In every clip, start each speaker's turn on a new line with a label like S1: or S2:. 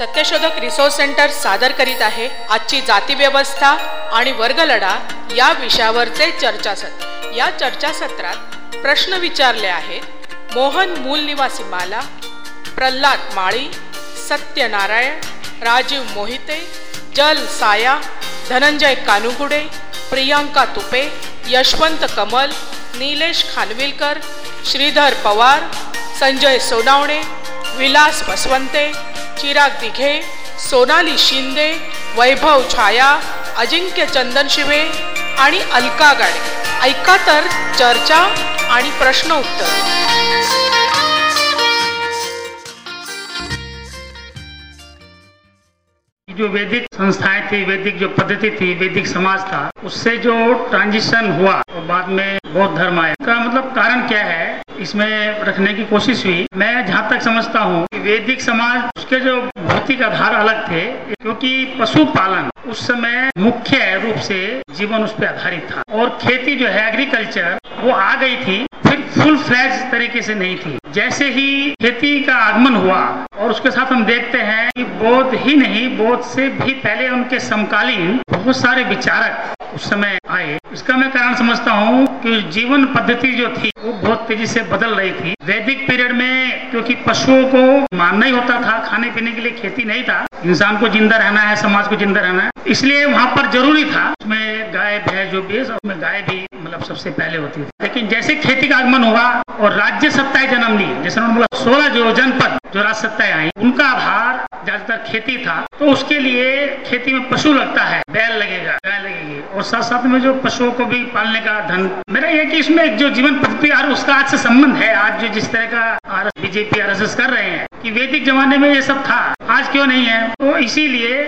S1: सत्यशोधक resource centre सादर करीत आहे. आजची जाती व्यवस्था आणि वर्गलढा या विषयावरचे चर्चासत्र. या चर्चासत्रात प्रश्न विचारले आहेत. मोहन मूल निवासी माला प्रल्हाद माळी सत्यनारायण राजीव मोहिते जल साया धनंजय कानुगुडे प्रियांका तुपे यशवंत कमल निलेश खानविलकर श्रीधर पवार संजय सोनावणे विलास बसवंते चिराग दिघे सोनाली शिंदे वैभव छाया अजिंक्य चंदन शिवे आणि अलका गाडे ऐका तर चर्चा आणि प्रश्न उत्तर.
S2: जो वैदिक संस्थाएँ थी, वैदिक जो पद्धति थी, वैदिक समाज था, उससे जो ट्रांजिशन हुआ, और बाद में बौद्ध धर्म आया। का मतलब कारण क्या है? इसमें रखने की कोशिश हुई। मैं जहाँ तक समझता हूँ वैदिक समाज, उसके जो भौतिक आधार अलग थे, क्योंकि पशुपालन उस समय मुख्य रूप से जीवन उस पर आधारित था। और खेती जो है एग्रीकल्चर वो आ गई थी। फुल फ्लैज तरीके से नहीं थी। जैसे ही खेती का आगमन हुआ और उसके साथ हम देखते हैं कि बौद्ध ही नहीं बौद्ध से भी पहले उनके समकालीन बहुत सारे विचारक उस समय आए। इसका मैं कारण समझता हूँ कि जीवन पद्धति जो थी, वो बहुत तेज़ी से बदल रही थी। वैदिक पीरियड में क्योंकि पशुओं को मारना ही होता था, खाने पीने के लिए खेती नहीं था। इंसान को ज़िंदा रहना है, समाज को ज़िंदा रहना है। इसलिए वहाँ पर ज़रूरी था। उसमें गाय, भैंस जो भी है उसमें गाय भी मतलब सबसे पहले होती थी। लेकिन जैसे खेती का आगमन हुआ और राज्य सत्ताएँ जन्म ली, जैसे उन्होंने बोला, सोलह जो जनपद, जो राज सत्ताएँ आई, उनका आधार ज़्यादातर खेती था। तो उसके लिए खेती में पशु लगता है, बैल लगेगा, गाय लगेगी। और साथ साथ में जो पशुओं को भी पालने का धन। मेरा यह कि इसमें जो जीवन पद्धति और उसका आज से संबंध है, आज जो जिस तरह का आरएस बीजेपी आरएसएस कर रहे हैं, कि वैदिक जमाने में ये सब था, आज क्यों नहीं है? तो इसीलिए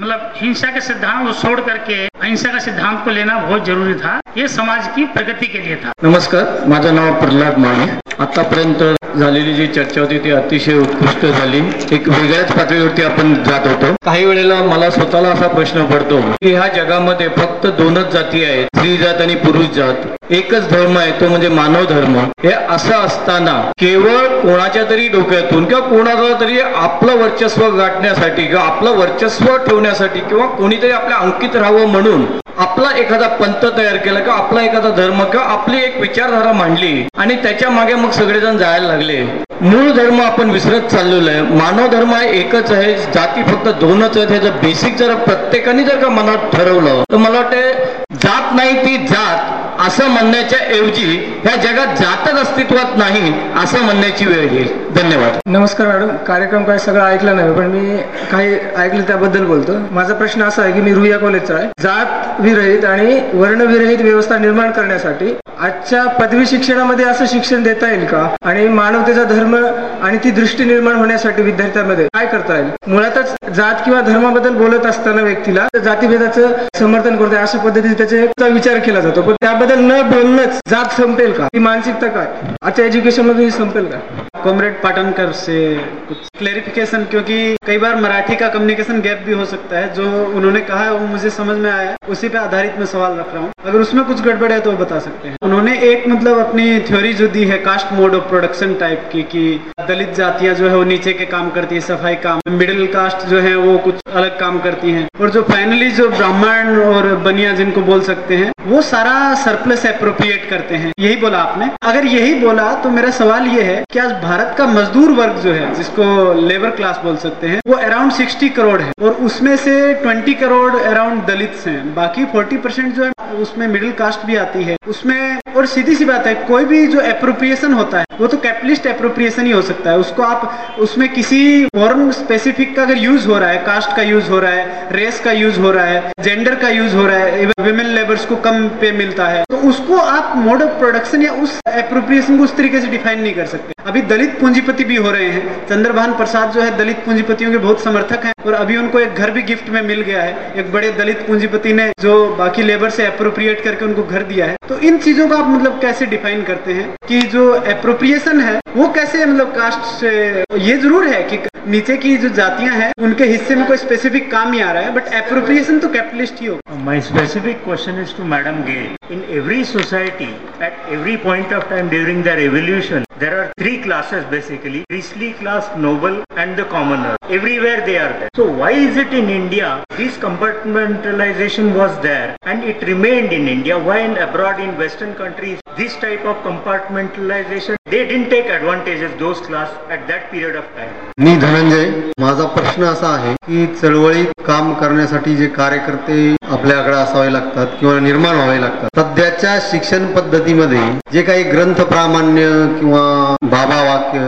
S2: मतलब हिंसा के सिद्धांत को छोड़ करके अहिंसा का सिद्धांत को लेना बहुत जरूरी था। ये समाज की प्रगती के लिए था।
S3: नमस्कार माझं नाव प्रल्हाद माने। आतापर्यंत झालेली जी चर्चा होती ती अतिशय उत्कृष्ट झाली. एक वेगळ्याच पातळीवरती आपण जात होतो. काही वेळेला मला स्वतःला असा प्रश्न पडतो की ह्या जगामध्ये फक्त दोनच जाती आहेत स्त्री जात आणि पुरुष जात. एकच धर्म आहे तो म्हणजे मानव धर्म. हे असं असताना केवळ कोणाच्या तरी डोक्यातून किंवा कोणाचा तरी आपलं वर्चस्व गाठण्यासाठी किंवा आपलं वर्चस्व ठेवण्यासाठी किंवा कोणीतरी आपल्या अंकित राहावं म्हणून आपला एखादा पंथ तयार केला किंवा आपला एखादा धर्म किंवा आपली एक विचारधारा मांडली आणि त्याच्यामागे मग सगळेजण जायला लागले. मूळ धर्म आपण विसरत चाललेलो आहे. मानव धर्म हा एकच आहे. जाती फक्त दोनच आहेत. ह्याचं बेसिक जर प्रत्येकाने जर का मनात ठरवलं तर मला वाटतं जात नाही ती जात असं म्हणण्याच्या ऐवजी ह्या जगात जातच अस्तित्वात नाही असं म्हणण्याची वेळ येईल. धन्यवाद.
S4: नमस्कार मॅडम कार्यक्रम काय सगळं ऐकलं नाही पण मी काही ऐकलं त्याबद्दल बोलतो. माझा प्रश्न असा आहे की मी रुईया कॉलेजचा आहे. जात विरहित आणि वर्णविरहित व्यवस्था निर्माण करण्यासाठी आजच्या पदवी शिक्षणामध्ये असं शिक्षण देता येईल का? आणि मानवतेचा धर्म आणि ती दृष्टी निर्माण होण्यासाठी विद्यार्थ्यांमध्ये काय करता येईल? मुळातच जात किंवा धर्माबद्दल बोलत असताना व्यक्तीला जातीभेदाचं समर्थन करतोय अशा पद्धतीने त्याचा विचार केला जातो. पण त्याबद्दल न बोलणंच जात संपेल का? ही मानसिकता काय? आजच्या एज्युकेशनमध्ये संपेल का?
S5: कॉमरेड पाटनकर से कुछ क्लेरिफिकेशन क्योंकि कई बार मराठी का कम्युनिकेशन गैप भी हो सकता है। जो उन्होंने कहा है वो मुझे समझ में आया उसी पे आधारित मैं सवाल रख रहा हूँ। अगर उसमें कुछ गड़बड़ है तो बता सकते हैं। उन्होंने एक मतलब अपनी थ्योरी जो दी है caste mode of production type की, कि दलित जातियाँ जो है वो नीचे के काम करती है, सफ़ाई काम मिडिल कास्ट जो है वो कुछ अलग काम करती हैं। और जो फाइनली जो ब्राह्मण और बनिया जिनको बोल सकते हैं, वो सारा सरप्लस अप्रोप्रिएट करते हैं। यही बोला आपने। अगर यही बोला तो मेरा सवाल ये है कि आज भारत का मजदूर वर्ग जो है, जिसको लेबर क्लास बोल सकते हैं, वो अराउंड सिक्सटी करोड़ है? और उसमें से ट्वेंटी करोड़ अराउंड दलित हैं। बाकी फोर्टी परसेंट जो है, उसमें मिडिल कास्ट भी आती है। उसमें और सीधी सी बात है, कोई भी जो अप्रोप्रिएशन होता है, वो तो कैपिटलिस्ट अप्रोप्रिएशन ही हो सकता है। उसको आप, उसमें किसी फॉर्म स्पेसिफिक का अगर यूज़ हो रहा है कास्ट का यूज़ हो रहा है रेस का यूज़ हो रहा है जेंडर का यूज़ हो रहा है विमेन लेबर्स को कम पे मिलता है तो उसको आप मोड ऑफ़ प्रोडक्शन या उस अप्रोप्रिएशन को उस तरीके से डिफाइन नहीं कर सकते। अभी दलित पूंजीपति भी हो रहे हैं। चंद्रभान प्रसाद जो है दलित पूंजीपतियों के बहुत समर्थक हैं और अभी उनको एक घर भी गिफ्ट में मिल गया है। एक बड़े दलित पूंजीपति ने जो बाकी लेबर से अप्रोप्रिएट करके उनको घर दिया है। तो इन चीज़ों को आप मतलब कैसे डिफाइन करते हैं कि जो अप्रोप्रिएशन है, वो कैसे मतलब कास्ट से, ये ज़रूर है कि नीचे की जो जातियाँ हैं, उनके हिस्से में कोई स्पेसिफिक काम ही आ रहा है बट अप्रोप्रिएशन तो कैपिटलिस्ट ही होगा।
S6: My specific question is to madam Gay. In every society, at every point of time during their evolution, there are three classes basically priestly class, noble, and the commoner. Everywhere they are there. So, why is it in India this compartmentalization was there and it remained in India? Why in abroad in Western countries this type of compartmentalization they didn't take advantages those class at that period of time?
S7: मी धनंजय माझा प्रश्न असा आहे की चळवळीत काम करण्यासाठी जे कार्यकर्ते आपल्याकडे असावे लागतात किंवा निर्माण व्हावे लागतात सध्याच्या शिक्षण पद्धतीमध्ये जे काही ग्रंथ प्रामाण्य किंवा बाबा वाक्य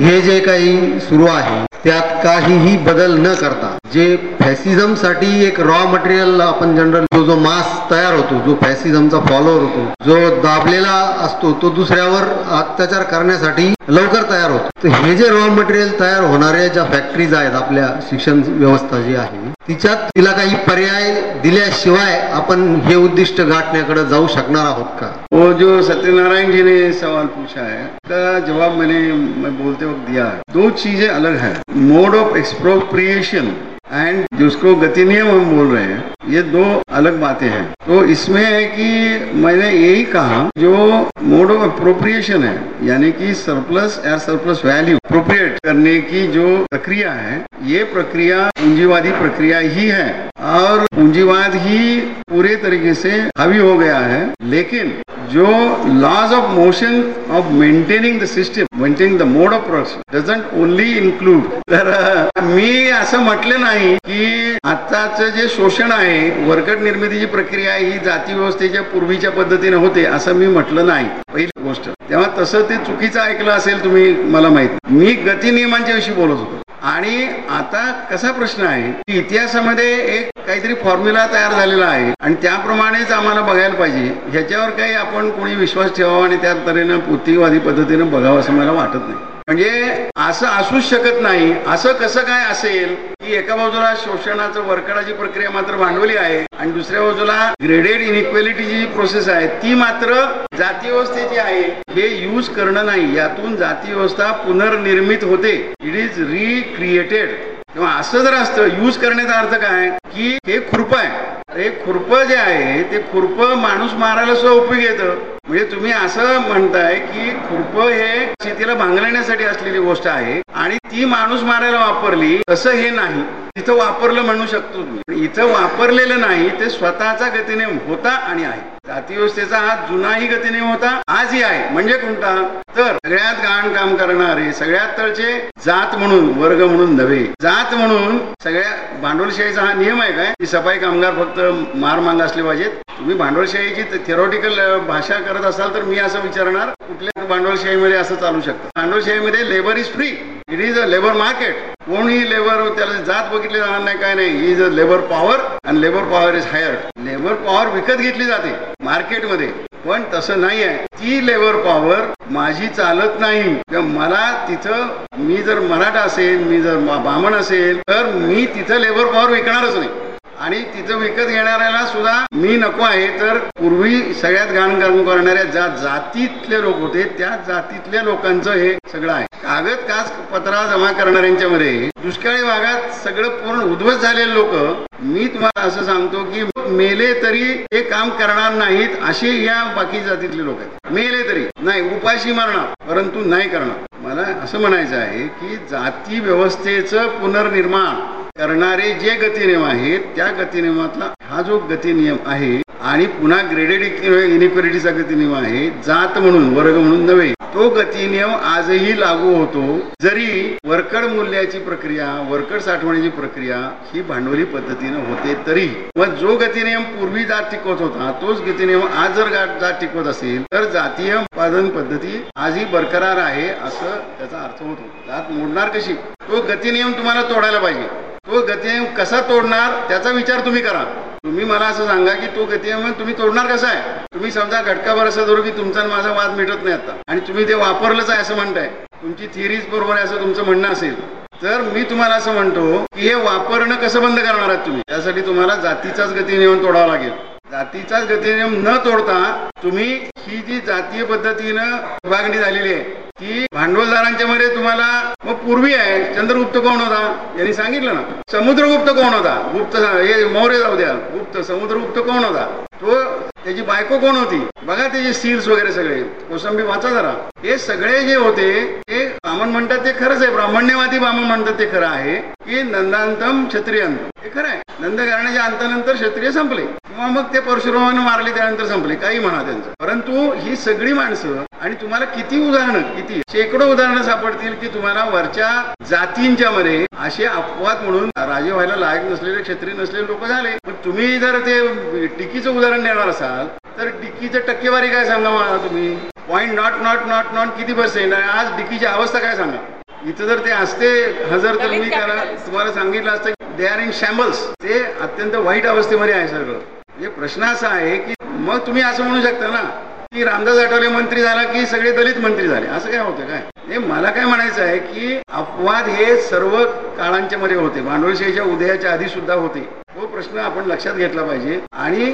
S7: हे जे काही सुरू आहे त्यात काहीही बदल न करता जे फॅसिझमसाठी एक रॉ मटेरियल आपण जनरल जो जो मास तयार होतो जो फॅसिझमचा फॉलोअर होतो जो दाबलेला असतो तो दुसऱ्यावर अत्याचार करण्यासाठी लवकर तयार होतो. तर हे जे रॉ मटेरियल तयार होणाऱ्या ज्या फॅक्टरीज आहेत आपल्या शिक्षण व्यवस्था जी आहे तिच्यात तिला काही पर्याय दिल्याशिवाय आपण हे उद्दिष्ट गाठण्याकडे जाऊ शकणार आहोत का?
S8: वो जो सत्यनारायण जी ने सवाल पूछा है का जवाब मैंने मैं बोलते वक्त दिया है। दो चीजें अलग है। मोड ऑफ एक्सप्रोप्रिएशन एंड जिसको गति नियम हम बोल रहे हैं। ये दो अलग बातें हैं। तो इसमें है कि मैंने यही कहा, जो मोड ऑफ़ अप्रोप्रिएशन है, यानी कि सरप्लस या सरप्लस वैल्यू अप्रोप्रिएट करने की जो प्रक्रिया है, ये प्रक्रिया पूंजीवादी प्रक्रिया ही है। और पूंजीवाद ही पूरे तरीके से हावी हो गया है, लेकिन जो laws of motion of maintaining the system maintaining the mode of production doesn't only include तर मी असं म्हटलं नाही की आताचं जे शोषण आहे वर्कट निर्मितीची प्रक्रिया ही जाती व्यवस्थेच्या पूर्वीच्या पद्धतीने होते असं मी म्हटलं नाही. पहिली गोष्ट. तेव्हा तसं ते चुकीचं ऐकलं असेल तुम्ही मला माहीत मी गती नियमांच्या विषयी बोलत होतो. आणि आता कसा प्रश्न आहे? की इतिहासामध्ये एक काहीतरी फॉर्म्युला तयार झालेला आहे. आणि त्याप्रमाणेच आम्हाला बघायला पाहिजे. ह्याच्यावर काही आपण कोणी विश्वास ठेवावा आणि त्या तऱ्हेनं पुर्तीवादी पद्धतीनं बघावं असं मला वाटत नाही. म्हणजे असं असूच शकत नाही. असं कसं काय असेल की एका बाजूला शोषणाचं वरकडाची प्रक्रिया मात्र भांडवली आहे आणि दुसऱ्या बाजूला ग्रेडेड इनइक्वेलिटीची जी प्रोसेस आहे ती मात्र जाती व्यवस्थेची आहे. हे यूज करणं नाही. यातून जाती व्यवस्था पुनर्निर्मित होते. इट इज रिक्रिएटेड किंवा असं जर असतं यूज करण्याचा अर्थ काय? की हे खुरप आहे. हे खुरप जे आहे ते खुरप माणूस मारायला सुद्धा उपयोगी येतं. म्हणजे तुम्ही असं म्हणताय की खुरप हे शेतीला भांगलण्यासाठी असलेली गोष्ट आहे आणि ती माणूस मारायला वापरली तसं हे नाही. तिथं वापरलं म्हणू शकतो तुम्ही इथं वापरलेलं नाही ते स्वतःचा गतीने होता आणि आहे. जाती व्यवस्थेचा हा जुनाही गतीने होता आजही आहे. म्हणजे कोणता? तर सगळ्यात घाण काम करणारे सगळ्यात तळचे जात म्हणून वर्ग म्हणून नव्हे. जात म्हणून सगळ्या भांडवलशाहीचा हा नियम आहे काय? की सफाई कामगार फक्त मार मांग असले पाहिजेत. तुम्ही भांडवलशाहीची थेरोटिकल भाषा करत असाल तर मी असं विचारणार कुठल्या भांडवलशाहीमध्ये असं चालू शकतं? भांडवलशाहीमध्ये labour is free it is a labour market कोणी लेबर त्याला जात बघितली जाणार नाही काय नाही. Is a labour power and labour power is hire labour power विकत घेतली जाते मार्केटमध्ये. पण तसं नाही आहे ती लेबर पॉवर माझी चालत नाही. किंवा मला तिथं मी जर मराठा असेल मी जर मा- बामण असेल तर मी तिथं लेबर पॉवर विकणारच नाही. आणि तिथं विकत घेणाऱ्याला सुद्धा मी नको आहे तर पूर्वी सगळ्यात घाण करणाऱ्या ज्या जातीतले लोक होते त्या जातीतल्या लोकांचं हे सगळं आहे. कागद काच पत्रा जमा करणाऱ्यांच्या मध्ये दुष्काळी भागात सगळं पूर्ण उद्ध्वस्त झालेले लोक मी तुम्हाला असं सांगतो की मेले तरी हे काम करणार नाहीत असे या बाकी जातीतले लोक आहेत. मेले तरी. नाही उपाशी मारणार परंतु नाही करणार. मला असं म्हणायचं आहे की जाती व्यवस्थेचं पुनर्निर्माण करणारे जे गतिनियम आहेत त्या गतिनियमातला हा जो गतिनियम आहे आणि पुन्हा ग्रेडेड इनिक्वेलिटीचा गतिनियम आहे जात म्हणून वर्ग म्हणून नव्हे तो गतिनियम आजही लागू होतो. जरी वरकड मूल्याची प्रक्रिया वरकड साठवण्याची प्रक्रिया ही भांडवली पद्धतीनं होते तरी मग जो गतिनियम पूर्वी जात टिकवत होता तोच गतिनियम आज जर जात टिकवत असेल तर जातीय उत्पादन पद्धती आजही बरकरार आहे असं त्याचा अर्थ होतो. जात मोडणार कशी? तो गतिनियम तुम्हाला तोडायला पाहिजे. तो गतिनियम कसा तोडणार त्याचा विचार तुम्ही करा. तुम्ही मला असं सांगा की तो गतिनियम तुम्ही तोडणार कसा आहे? तुम्ही समजा घटकाभर असं धरू की तुमचा माझा वाद मिटत नाही आता. आणि तुम्ही ते वापरलंच आहे असं म्हणताय. तुमची थिअरीज बरोबर आहे असं तुमचं म्हणणं असेल. तर मी तुम्हाला असं म्हणतो की हे वापरणं कसं बंद करणार आहात तुम्ही? त्यासाठी तुम्हाला जातीचाच गतिनियम तोडावा लागेल. जातीचाच गतिनियम न तोडता तुम्ही ही जी जातीय पद्धतीनं विभागणी झालेली आहे की भांडवलदारांच्या मध्ये तुम्हाला मग पूर्वी आहे चंद्रगुप्त कोण होता? यांनी सांगितलं ना. समुद्रगुप्त कोण होता? गुप्त हे मौर्य जाऊ द्या. गुप्त समुद्रगुप्त कोण होता? तो त्याची बायको कोण होती? बघा त्याचे सील्स वगैरे सगळे. कोसंबी वाचा जरा. हे सगळे जे होते ते ब्राह्मण म्हणतात ते खरंच आहे. ब्राह्मण्यवादी ब्राह्मण म्हणतात ते खरं आहे. की नंदांतम क्षत्रियंत हे खरं आहे. नंद घराण्याच्या अंतानंतर क्षत्रिय संपले. किंवा मग ते परशुरामानं मारले त्यानंतर संपले. काही म्हणा त्यांचं. परंतु ही सगळी माणसं आणि तुम्हाला किती उदाहरणं किती शेकडो उदाहरणं सापडतील की तुम्हाला वरच्या जातींच्या मध्ये असे अपवाद म्हणून राजे व्हायला लायक नसलेले क्षत्रिय नसलेले लोक झाले. मग तुम्ही जर ते टिकीचं उदाहरण देणार असाल तर डिकीचं टक्केवारी काय सांगा मला तुम्ही? Point not not not not किती पर्सेंट आहे? आज डिकीची अवस्था काय सांगा? इथं जर ते असते हजर तर मी त्याला तुम्हाला सांगितलं असतं दे आर इन शॅम्बल्स ते अत्यंत वाईट अवस्थेमध्ये आहे सगळं. म्हणजे प्रश्न असा आहे की मग तुम्ही असं म्हणू शकता ना? की रामदास आठवले मंत्री झाला की सगळे दलित मंत्री झाले? असं काय होतं काय? हे मला काय म्हणायचं आहे की अपवाद हे सर्व काळांच्या मध्ये होते. भांडवलशाहीच्या उदयाच्या आधी सुद्धा होते. तो प्रश्न आपण लक्षात घेतला पाहिजे आणि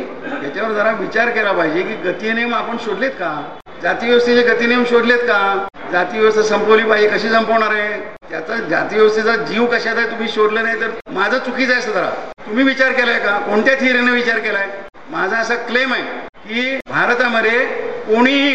S8: याच्यावर जरा विचार केला पाहिजे की गतीनियम आपण शोधलेत का? जाती व्यवस्थेचे गती शोधलेत का? जाती व्यवस्था संपवली पाहिजे कशी संपवणार आहे? त्याचा जाती व्यवस्थेचा जीव कशात आहे? तुम्ही शोधलं नाही तर माझं चुकीचं आहे जरा. तुम्ही विचार केलाय का? कोणत्या थिअरीने विचार केलाय? माझा असा क्लेम आहे की भारतामध्ये कोणीही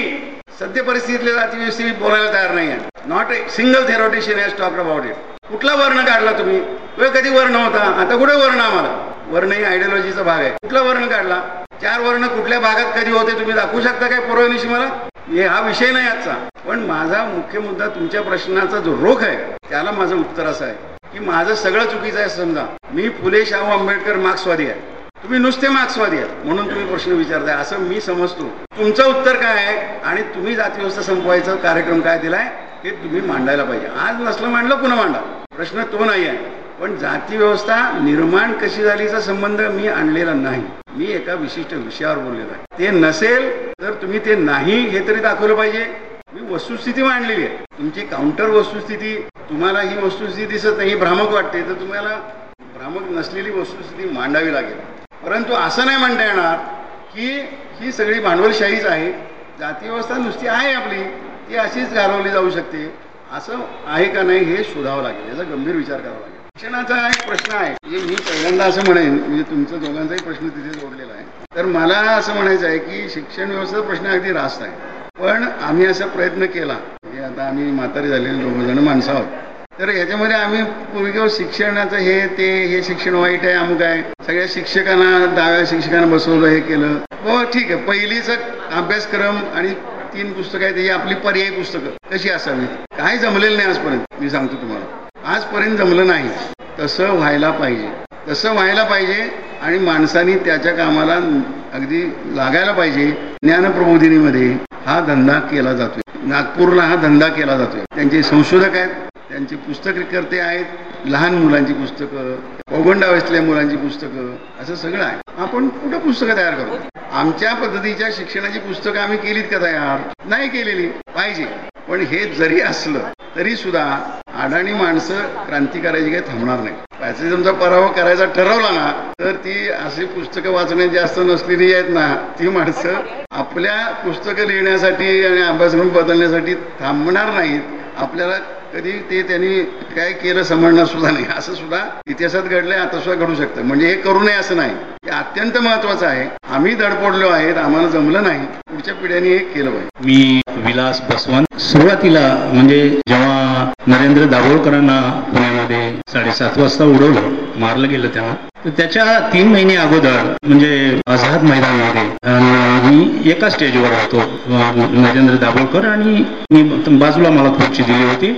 S8: सद्य परिस्थितीतल्या जातीविषयी बोलायला तयार नाही आहे not a single theoretician has talk about it कुठला वर्ण काढला तुम्ही? वेळ कधी वर्ण होता? आता कुठे वर्ण आम्हाला? वर्ण ही आयडिओलॉजीचा भाग आहे. कुठला वर्ण काढला? चार वर्ण कुठल्या भागात कधी होते तुम्ही दाखवू शकता काय पुरवणीशी मला? हे हा विषय नाही आजचा. पण माझा मुख्य मुद्दा तुमच्या प्रश्नाचा जो रोख आहे त्याला माझं उत्तर असं आहे. की माझं सगळं चुकीचं आहे समजा. मी फुले शाहू आंबेडकर मार्क्सवादी आहे. तुम्ही नुसते मार्क्सवादी आहेत. म्हणून तुम्ही प्रश्न विचारताय. असं मी समजतो. तुमचं उत्तर काय आहे? आणि तुम्ही जाती व्यवस्था संपवायचा कार्यक्रम काय दिलाय? हे तुम्ही मांडायला पाहिजे. आज नसलं मांडलं पुन्हा मांडा. प्रश्न तो नाही आहे. पण जाती व्यवस्था निर्माण कशी झालीचा संबंध मी आणलेला नाही. मी एका विशिष्ट विषयावर बोललेलो आहे. ते नसेल तर तुम्ही ते नाही हे तरी दाखवलं पाहिजे. मी वस्तुस्थिती मांडलेली आहे. तुमची काउंटर वस्तुस्थिती तुम्हाला ही वस्तुस्थिती दिसत नाही ही भ्रामक वाटते. तर तुम्हाला भ्रामक नसलेली वस्तुस्थिती मांडावी लागेल. परंतु असं नाही म्हणता येणार की ही सगळी भांडवलशाहीच आहे. जाती व्यवस्था नुसती आहे आपली ती अशीच घालवली जाऊ शकते. असं आहे का नाही हे शोधावं लागेल याचा गंभीर विचार करावा लागेल. शिक्षणाचा एक प्रश्न आहे. म्हणजे मी पहिल्यांदा असं म्हणेन म्हणजे तुमचा दोघांचाही प्रश्न तिथे जोडलेला आहे. तर मला असं म्हणायचं आहे की शिक्षण व्यवस्थेचा प्रश्न अगदी रास्त आहे. पण आम्ही असा प्रयत्न केला. म्हणजे आता आम्ही म्हातारी झालेले दोघं जण माणसं आहोत. तर याच्यामध्ये आम्ही पूर्वी किंवा शिक्षणाचं हे ते हे शिक्षण वाईट आहे अमुक आहे. सगळ्या शिक्षकांना दहाव्या शिक्षकांना बसवलं हे केलं. हो ठीक आहे. पहिलीच अभ्यासक्रम आणि तीन पुस्तकं आहेत ही आपली पर्यायी पुस्तकं. कशी असावी? काही जमलेलं नाही आजपर्यंत. मी सांगतो तुम्हाला. आजपर्यंत जमलं नाही. तसं व्हायला पाहिजे. तसं व्हायला पाहिजे आणि माणसांनी त्याच्या कामाला अगदी लागायला पाहिजे. ज्ञानप्रबोधिनीमध्ये हा धंदा केला जातोय. नागपूरला हा धंदा केला जातोय. त्यांचे संशोधक आहेत. त्यांची पुस्तककर्ते आहेत लहान मुलांची पुस्तकं पौगंडावस्थेतल्या मुलांची पुस्तकं असं सगळं आहे. आपण कुठं पुस्तकं तयार करतो आमच्या पद्धतीच्या शिक्षणाची पुस्तकं आम्ही केलीत का तयार? नाही केलेली. पाहिजे. पण हे जरी असलं तरी सुद्धा अडाणी माणसं क्रांती करायची काही थांबणार नाही. पॅसिझमचा पराभव करायचा ठरवला ना तर ती अशी पुस्तकं वाचण्यात जास्त नसलेली आहेत ना ती माणसं आपल्या पुस्तकं लिहिण्यासाठी आणि अभ्यासक्रम बदलण्यासाठी थांबणार नाहीत. आपल्याला कधी ते त्यांनी काय केलं समजणार सुद्धा नाही. असं सुद्धा इतिहासात घडलंय आता सुद्धा घडू शकतं. म्हणजे हे करू नये असं नाही. हे अत्यंत महत्वाचं आहे. आम्ही दडपडलो आहेत आम्हाला जमलं नाही. पुढच्या पिढ्यांनी हे केलं पाहिजे.
S6: मी विलास बसवंत. सुरुवातीला म्हणजे जेव्हा नरेंद्र दाभोळकरांना पुण्यामध्ये साडेसात वाजता उडवलं मारलं गेलं तेव्हा तर त्याच्या तीन महिने अगोदर म्हणजे आझाद मैदानामध्ये मी एका स्टेजवर होतो. नरेंद्र दाभोळकर आणि मी बाजूला मला खुर्ची दिली होती.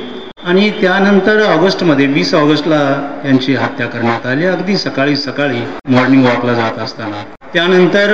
S6: आणि त्यानंतर ऑगस्टमध्ये वीस ऑगस्टला त्यांची हत्या करण्यात आली. अगदी सकाळी सकाळी मॉर्निंग वॉकला जात असताना. त्यानंतर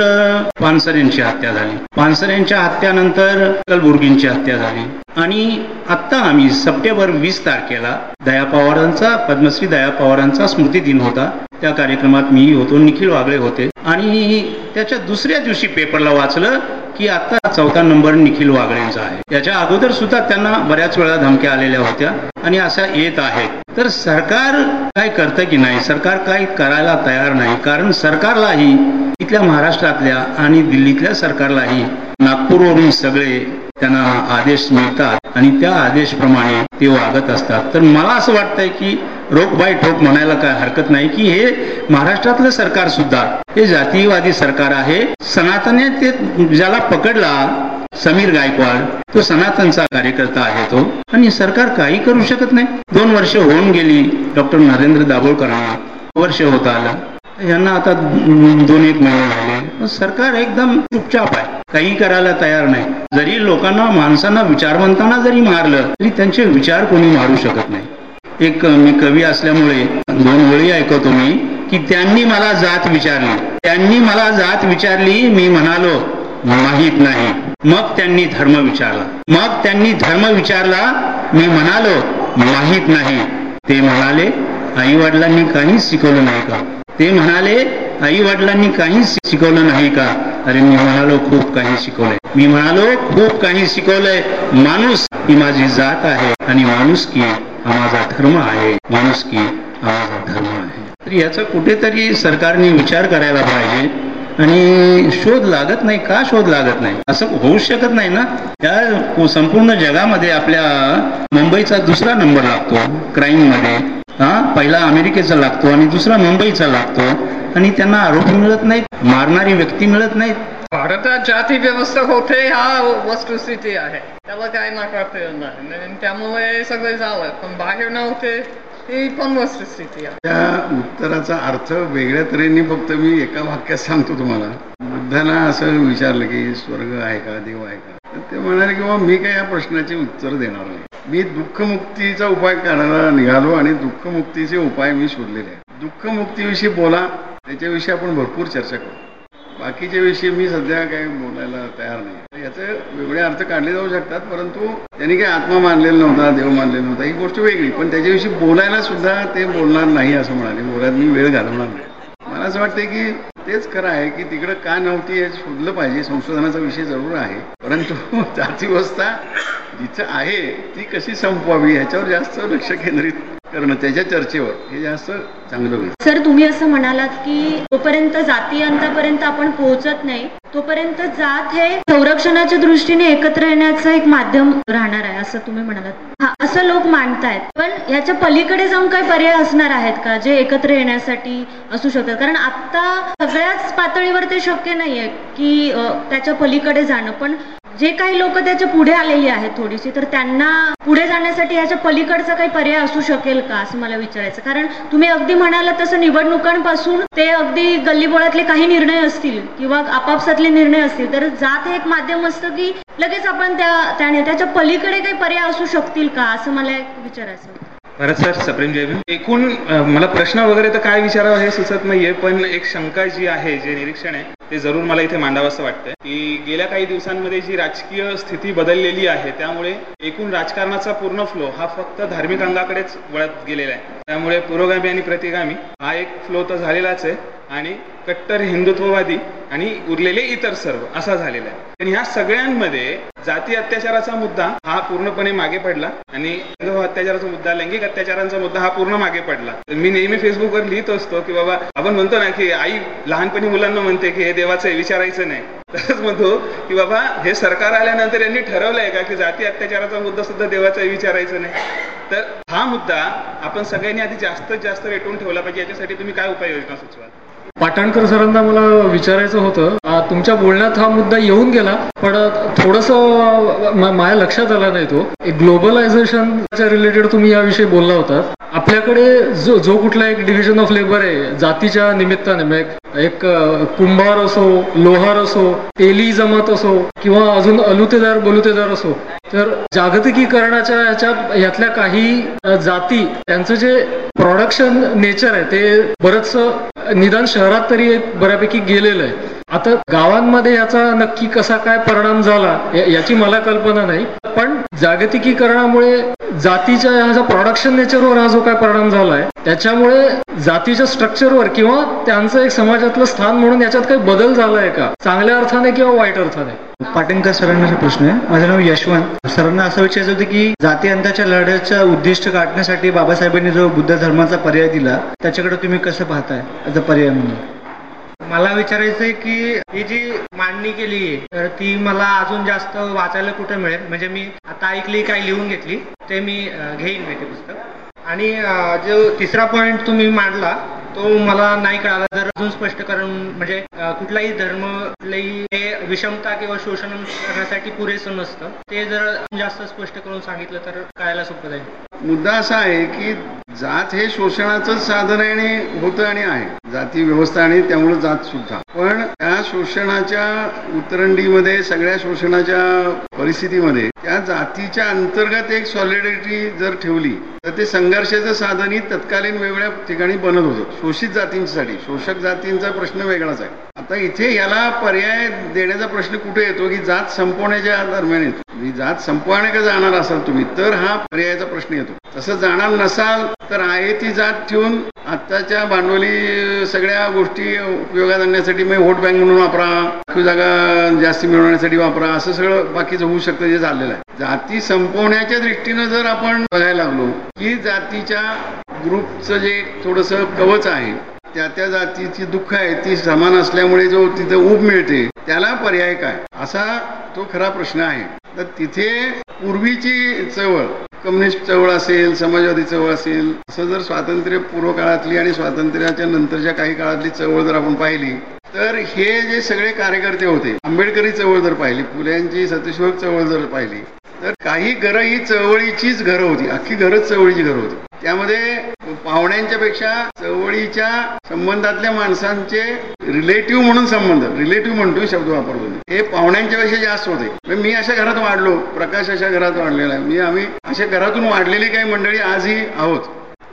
S6: पानसर यांची हत्या झाली. पानसर यांच्या हत्यानंतर कलबुर्गींची हत्या झाली. आणि आता आम्ही सप्टेंबर वीस तारखेला दया पवारांचा पद्मश्री दया पवारांचा स्मृती दिन होता. त्या कार्यक्रमात मी होतो. निखिल वागळे होते. आणि त्याच्या दुसऱ्या दिवशी पेपरला वाचलं. की आता चौथा नंबर निखिल वागळेंचा आहे. याच्या अगोदर सुद्धा त्यांना बऱ्याच वेळा धमक्या आलेल्या होत्या आणि अशा येत आहेत तर सरकार काय करतं की नाही? सरकार काय करायला तयार नाही? कारण सरकारलाही इथल्या महाराष्ट्रातल्या आणि दिल्लीतल्या सरकारलाही नागपूरवरून सगळे त्यांना आदेश मिळतात आणि त्या आदेशप्रमाणे ते वागत असतात. तर मला असं वाटतंय की रोख बाय ठोक म्हणायला काय हरकत नाही की हे महाराष्ट्रातलं सरकार सुद्धा हे जातीयवादी सरकार आहे. सनातने ते ज्याला पकडला समीर गायकवाड तो सनातनचा कार्यकर्ता आहे तो. आणि सरकार काही करू शकत नाही. दोन वर्ष होऊन गेली डॉक्टर नरेंद्र दाभोळकरांना वर्ष होत आलं. यांना आता दोन एक महिने झाले. सरकार एकदम चुपचाप आहे. काही करायला तयार नाही. जरी लोकांना माणसांना विचारवंतांना जरी मारलं तरी त्यांचे विचार कोणी मारू शकत नाही. एक मी कवी असल्यामुळे दोन ओळी ऐकवतो मी की त्यांनी मला जात विचारली. त्यांनी मला जात विचारली मी म्हणालो माहीत नाही. मग त्यांनी धर्म विचारला. मग त्यांनी धर्म विचारला मी म्हणालो माहीत नाही. ते म्हणाले आई वडिलांनी काहीच शिकवलं नाही का? ते म्हणाले आई वडिलांनी काहीच शिकवलं नाही का? अरे मी म्हणालो खूप काही शिकवलंय. मी म्हणालो खूप काही शिकवलंय. माणूस ही माझी जात आहे आणि माणूस की हा माझा धर्म आहे. माणूस की हा माझा धर्म आहे. तर याचा कुठेतरी सरकारने विचार करायला पाहिजे आणि शोध लागत नाही. का शोध लागत नाही? असं होऊ शकत नाही ना? त्या संपूर्ण जगामध्ये आपल्या मुंबईचा दुसरा नंबर लागतो क्राईममध्ये. हा? पहिला अमेरिकेचा लागतो आणि दुसरा मुंबईचा लागतो. आणि त्यांना आरोपी मिळत नाहीत. मारणारी व्यक्ती मिळत नाहीत.
S9: भारतात जाती व्यवस्था होते हा वस्तुस्थिती आहे. त्याला काय नाकारता येणार नाही. आणि त्यामुळे सगळे झालं पण बाहेर नव्हते ही पण वस्तुस्थिती आहे.
S8: त्या उत्तराचा अर्थ वेगळ्या तऱ्हेने फक्त मी एका वाक्यात सांगतो तुम्हाला. बुद्धांना असं विचारलं की स्वर्ग आहे का? देव आहे का? तर ते म्हणाले की बाबा मी काय या प्रश्नाचे उत्तर देणार नाही. मी दुःखमुक्तीचा उपाय करायला निघालो आणि दुःखमुक्तीचे उपाय मी शोधलेले आहेत. दुःखमुक्तीविषयी बोला. त्याच्याविषयी आपण भरपूर चर्चा करू. बाकीच्या विषयी मी सध्या काही बोलायला तयार नाही. याचे वेगळे अर्थ काढले जाऊ शकतात परंतु त्यांनी काही आत्मा मानलेला नव्हता देव मानलेला नव्हता ही गोष्ट वेगळी. पण त्याच्याविषयी बोलायला सुद्धा ते बोलणार नाही असं म्हणाले. बोलायला मी वेळ घालवणार नाही. मला असं वाटतं की तेच खरं आहे की तिकडं का नव्हती हे शोधलं पाहिजे संशोधनाचा विषय जरूर आहे. परंतु जातीवस्था जिथं आहे ती कशी संपवावी ह्याच्यावर जास्त लक्ष केंद्रित करणं त्याच्या चर्चेवर हे जास्त चांगलं होईल.
S10: सर तुम्ही असं म्हणालात की जोपर्यंत जाती अंतापर्यंत आपण पोहोचत नाही तोपर्यंत जात हे संरक्षणाच्या दृष्टीने एकत्र येण्याचं एक माध्यम राहणार आहे असं तुम्ही म्हणालात. हा असं लोक मांडतायत पण याच्या पलीकडे जाऊन काही पर्याय असणार आहेत का जे एकत्र येण्यासाठी असू शकतात? कारण आता सगळ्याच पातळीवर ते शक्य नाहीये की त्याच्या पलीकडे जाणं. पण जे काही लोक त्याच्या पुढे आलेली आहेत थोडीशी तर त्यांना पुढे जाण्यासाठी याच्या पलीकडचा काही पर्याय असू शकेल का असं मला विचारायचं. कारण तुम्ही अगदी म्हणाला तसं निवडणुकांपासून ते अगदी गल्लीबोळातले काही निर्णय असतील किंवा आपापसातले निर्णय असतील तर जात हे एक माध्यम असतं की लगेच आपण त्या त्याने त्याच्या पलीकडे काही पर्याय असू शकतील का असं मला विचारायचं होतं.
S11: सर सप्रेम जयभीम एकूण मला प्रश्न वगैरे तर काय विचारावं हे सुचत नाहीये पण एक शंका जी आहे जे निरीक्षण आहे ते जरूर मला इथे मांडावंसं वाटतंय. की गेल्या काही दिवसांमध्ये जी राजकीय स्थिती बदललेली आहे त्यामुळे एकूण राजकारणाचा पूर्ण फ्लो हा फक्त धार्मिक अंगाकडेच वळत गेलेला आहे. त्यामुळे पुरोगामी आणि प्रतिगामी हा एक फ्लो तर झालेलाच आहे. आणि कट्टर हिंदुत्ववादी आणि उरलेले इतर सर्व असा झालेला आहे. आणि ह्या सगळ्यांमध्ये जाती अत्याचाराचा मुद्दा हा पूर्णपणे मागे पडला आणि अत्याचाराचा मुद्दा लैंगिक अत्याचारांचा मुद्दा हा पूर्ण मागे पडला. तर मी नेहमी फेसबुकवर लिहित असतो की बाबा आपण म्हणतो ना की आई लहानपणी मुलांना म्हणते की हे देवाचं आहे, विचारायचं नाही. तसंच म्हणतो की बाबा हे सरकार आल्यानंतर यांनी ठरवलंय का की जाती अत्याचाराचा मुद्दा सुद्धा देवाचा विचारायचा नाही? तर हा मुद्दा आपण सगळ्यांनी आधी जास्तीत जास्त रेटून ठेवला पाहिजे. याच्यासाठी तुम्ही काय उपाययोजना सुचवाल?
S12: पाटणकर सरांना मला विचारायचं होतं. तुमच्या बोलण्यात हा मुद्दा येऊन गेला पण थोडस माझ्या लक्षात आला नाही तो. ग्लोबलायझेशनच्या रिलेटेड तुम्ही याविषयी बोलला होता. आपल्याकडे जो जो कुठला एक डिव्हिजन ऑफ लेबर आहे जातीच्या निमित्ताने एक कुंभार असो लोहार असो तेली जमात असो किंवा अजून अलुतेदार बलुतेदार असो तर जागतिकीकरणाच्या याच्या यातल्या काही जाती त्यांचं जे प्रोडक्शन नेचर आहे ते बरंच निदान शहरात तरी बऱ्यापैकी गेलेलं आहे. आता गावांमध्ये याचा नक्की कसा काय परिणाम झाला याची मला कल्पना नाही. पण जागतिकीकरणामुळे जातीच्या ह्याचा प्रोडक्शन नेचरवर हा जो काय परिणाम झालाय त्याच्यामुळे जातीच्या स्ट्रक्चरवर किंवा त्यांचं एक समाजातलं स्थान म्हणून याच्यात काही बदल झालाय का? चांगल्या अर्थाने किंवा वाईट अर्थाने?
S13: पाटणकर सरांना प्रश्न आहे. माझं नाव यशवंत. सरांना असं विचारायचं होतं की जाती अंताच्या लढ्याचं उद्दिष्ट गाठण्यासाठी बाबासाहेबांनी जो बुद्ध धर्माचा पर्याय दिला त्याच्याकडे तुम्ही कसं पाहताय? पर्याय म्हणून.
S14: मला विचारायचंय की ही जी मांडणी केली तर ती मला अजून जास्त वाचायला कुठे मिळेल? म्हणजे मी आता ऐकली काय लिहून घेतली ते मी घेईन मी ते पुस्तक. आणि जो तिसरा पॉइंट तुम्ही मांडला तो मला नाही कळाला. जर अजून स्पष्टीकरण म्हणजे कुठलाही धर्म कुठलाही हे विषमता किंवा शोषण करण्यासाठी पुरेसं नसतं. ते जर जास्त स्पष्ट करून सांगितलं तर कळायला सोपं जाईल.
S8: मुद्दा असा आहे की जात हे शोषणाचं साधन आहे आणि होतं आणि आहे. जाती व्यवस्था आणि त्यामुळे जात सुद्धा. पण त्या शोषणाच्या उतरंडीमध्ये सगळ्या शोषणाच्या परिस्थितीमध्ये त्या जातीच्या अंतर्गत एक सॉलिडिटी जर ठेवली तर ते संघर्षाचं साधनही तत्कालीन वेगळ्या ठिकाणी बनत होतं. शोषित जातींसाठी शोषक जातींचा प्रश्न वेगळाच आहे. आता इथे याला पर्याय देण्याचा प्रश्न कुठे येतो? की जात संपवण्याच्या दरम्यान येतो. ही जात संपवण्याकडे का जाणार असाल तुम्ही तर हा पर्यायाचा प्रश्न येतो. तसं जाणार नसाल तर आहे ती जात ठेवून आत्ताच्या भांडवली सगळ्या गोष्टी उपयोगात आणण्यासाठी मग व्होट बँक म्हणून वापरा राखीव जागा जास्ती मिळवण्यासाठी वापरा असं सगळं बाकीचं होऊ शकतं जे झालेलं आहे. जाती संपवण्याच्या दृष्टीनं जर आपण बघायला लागलो की जातीच्या ग्रुपचं जे थोडस कवच आहे त्या त्या जातीची दुःख आहे ती समान असल्यामुळे जो तिथे ऊब मिळते त्याला पर्याय काय? असा तो खरा प्रश्न आहे. तर तिथे पूर्वीची चळवळ कम्युनिस्ट चळवळ असेल समाजवादी चळवळ असेल असं जर स्वातंत्र्य पूर्व काळातली आणि स्वातंत्र्याच्या नंतरच्या काही काळातली चळवळ जर आपण पाहिली तर हे जे सगळे कार्यकर्ते होते आंबेडकरी चळवळ जर पाहिली फुल्यांची सत्यशोधक चळवळ जर पाहिली तर काही घरं ही चळवळीचीच घरं होती अख्खी घरच चळवळीची घरं होती. त्यामध्ये पाहुण्यांच्या पेक्षा चवळीच्या संबंधातल्या माणसांचे रिलेटिव्ह म्हणून संबंध रिलेटिव्ह म्हणतो शब्द वापरतो हे पाहुण्यांच्या पेक्षा जास्त होते. म्हणजे मी अशा घरात वाढलो प्रकाश अशा घरात वाढलेला आहे. मी आम्ही अशा घरातून वाढलेली काही मंडळी आजही आहोत.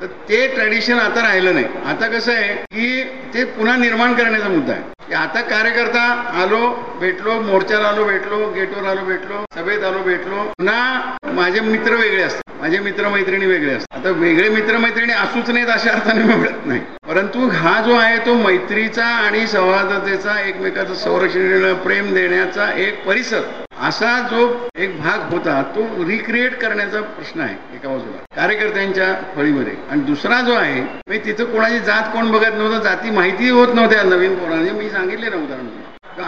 S8: तर ते ट्रॅडिशन आता राहिलं नाही. आता कसं आहे की ते पुन्हा निर्माण करण्याचा मुद्दा आहे. की आता कार्यकर्ता आलो भेटलो मोर्चाला आलो भेटलो गेटवर आलो भेटलो सभेत आलो भेटलो पुन्हा माझे मित्र वेगळे असतात. माझे मित्र मैत्रिणी वेगळे असतात. आता वेगळे मित्र मैत्रिणी असूच नाहीत अशा अर्थाने मिळत नाही. परंतु हा जो आहे तो मैत्रीचा आणि सौहार्दतेचा एकमेकाचं संरक्षण प्रेम देण्याचा एक परिसर असा जो एक भाग होता तो रिक्रिएट करण्याचा प्रश्न आहे एका बाजूला. कार्यकर्त्यांच्या फळीमध्ये. आणि दुसरा जो आहे मी तिथं कोणाची जात कोण बघत नव्हतं जाती माहिती होत नव्हत्या नवीन कोणाने मी सांगितले ना उदाहरण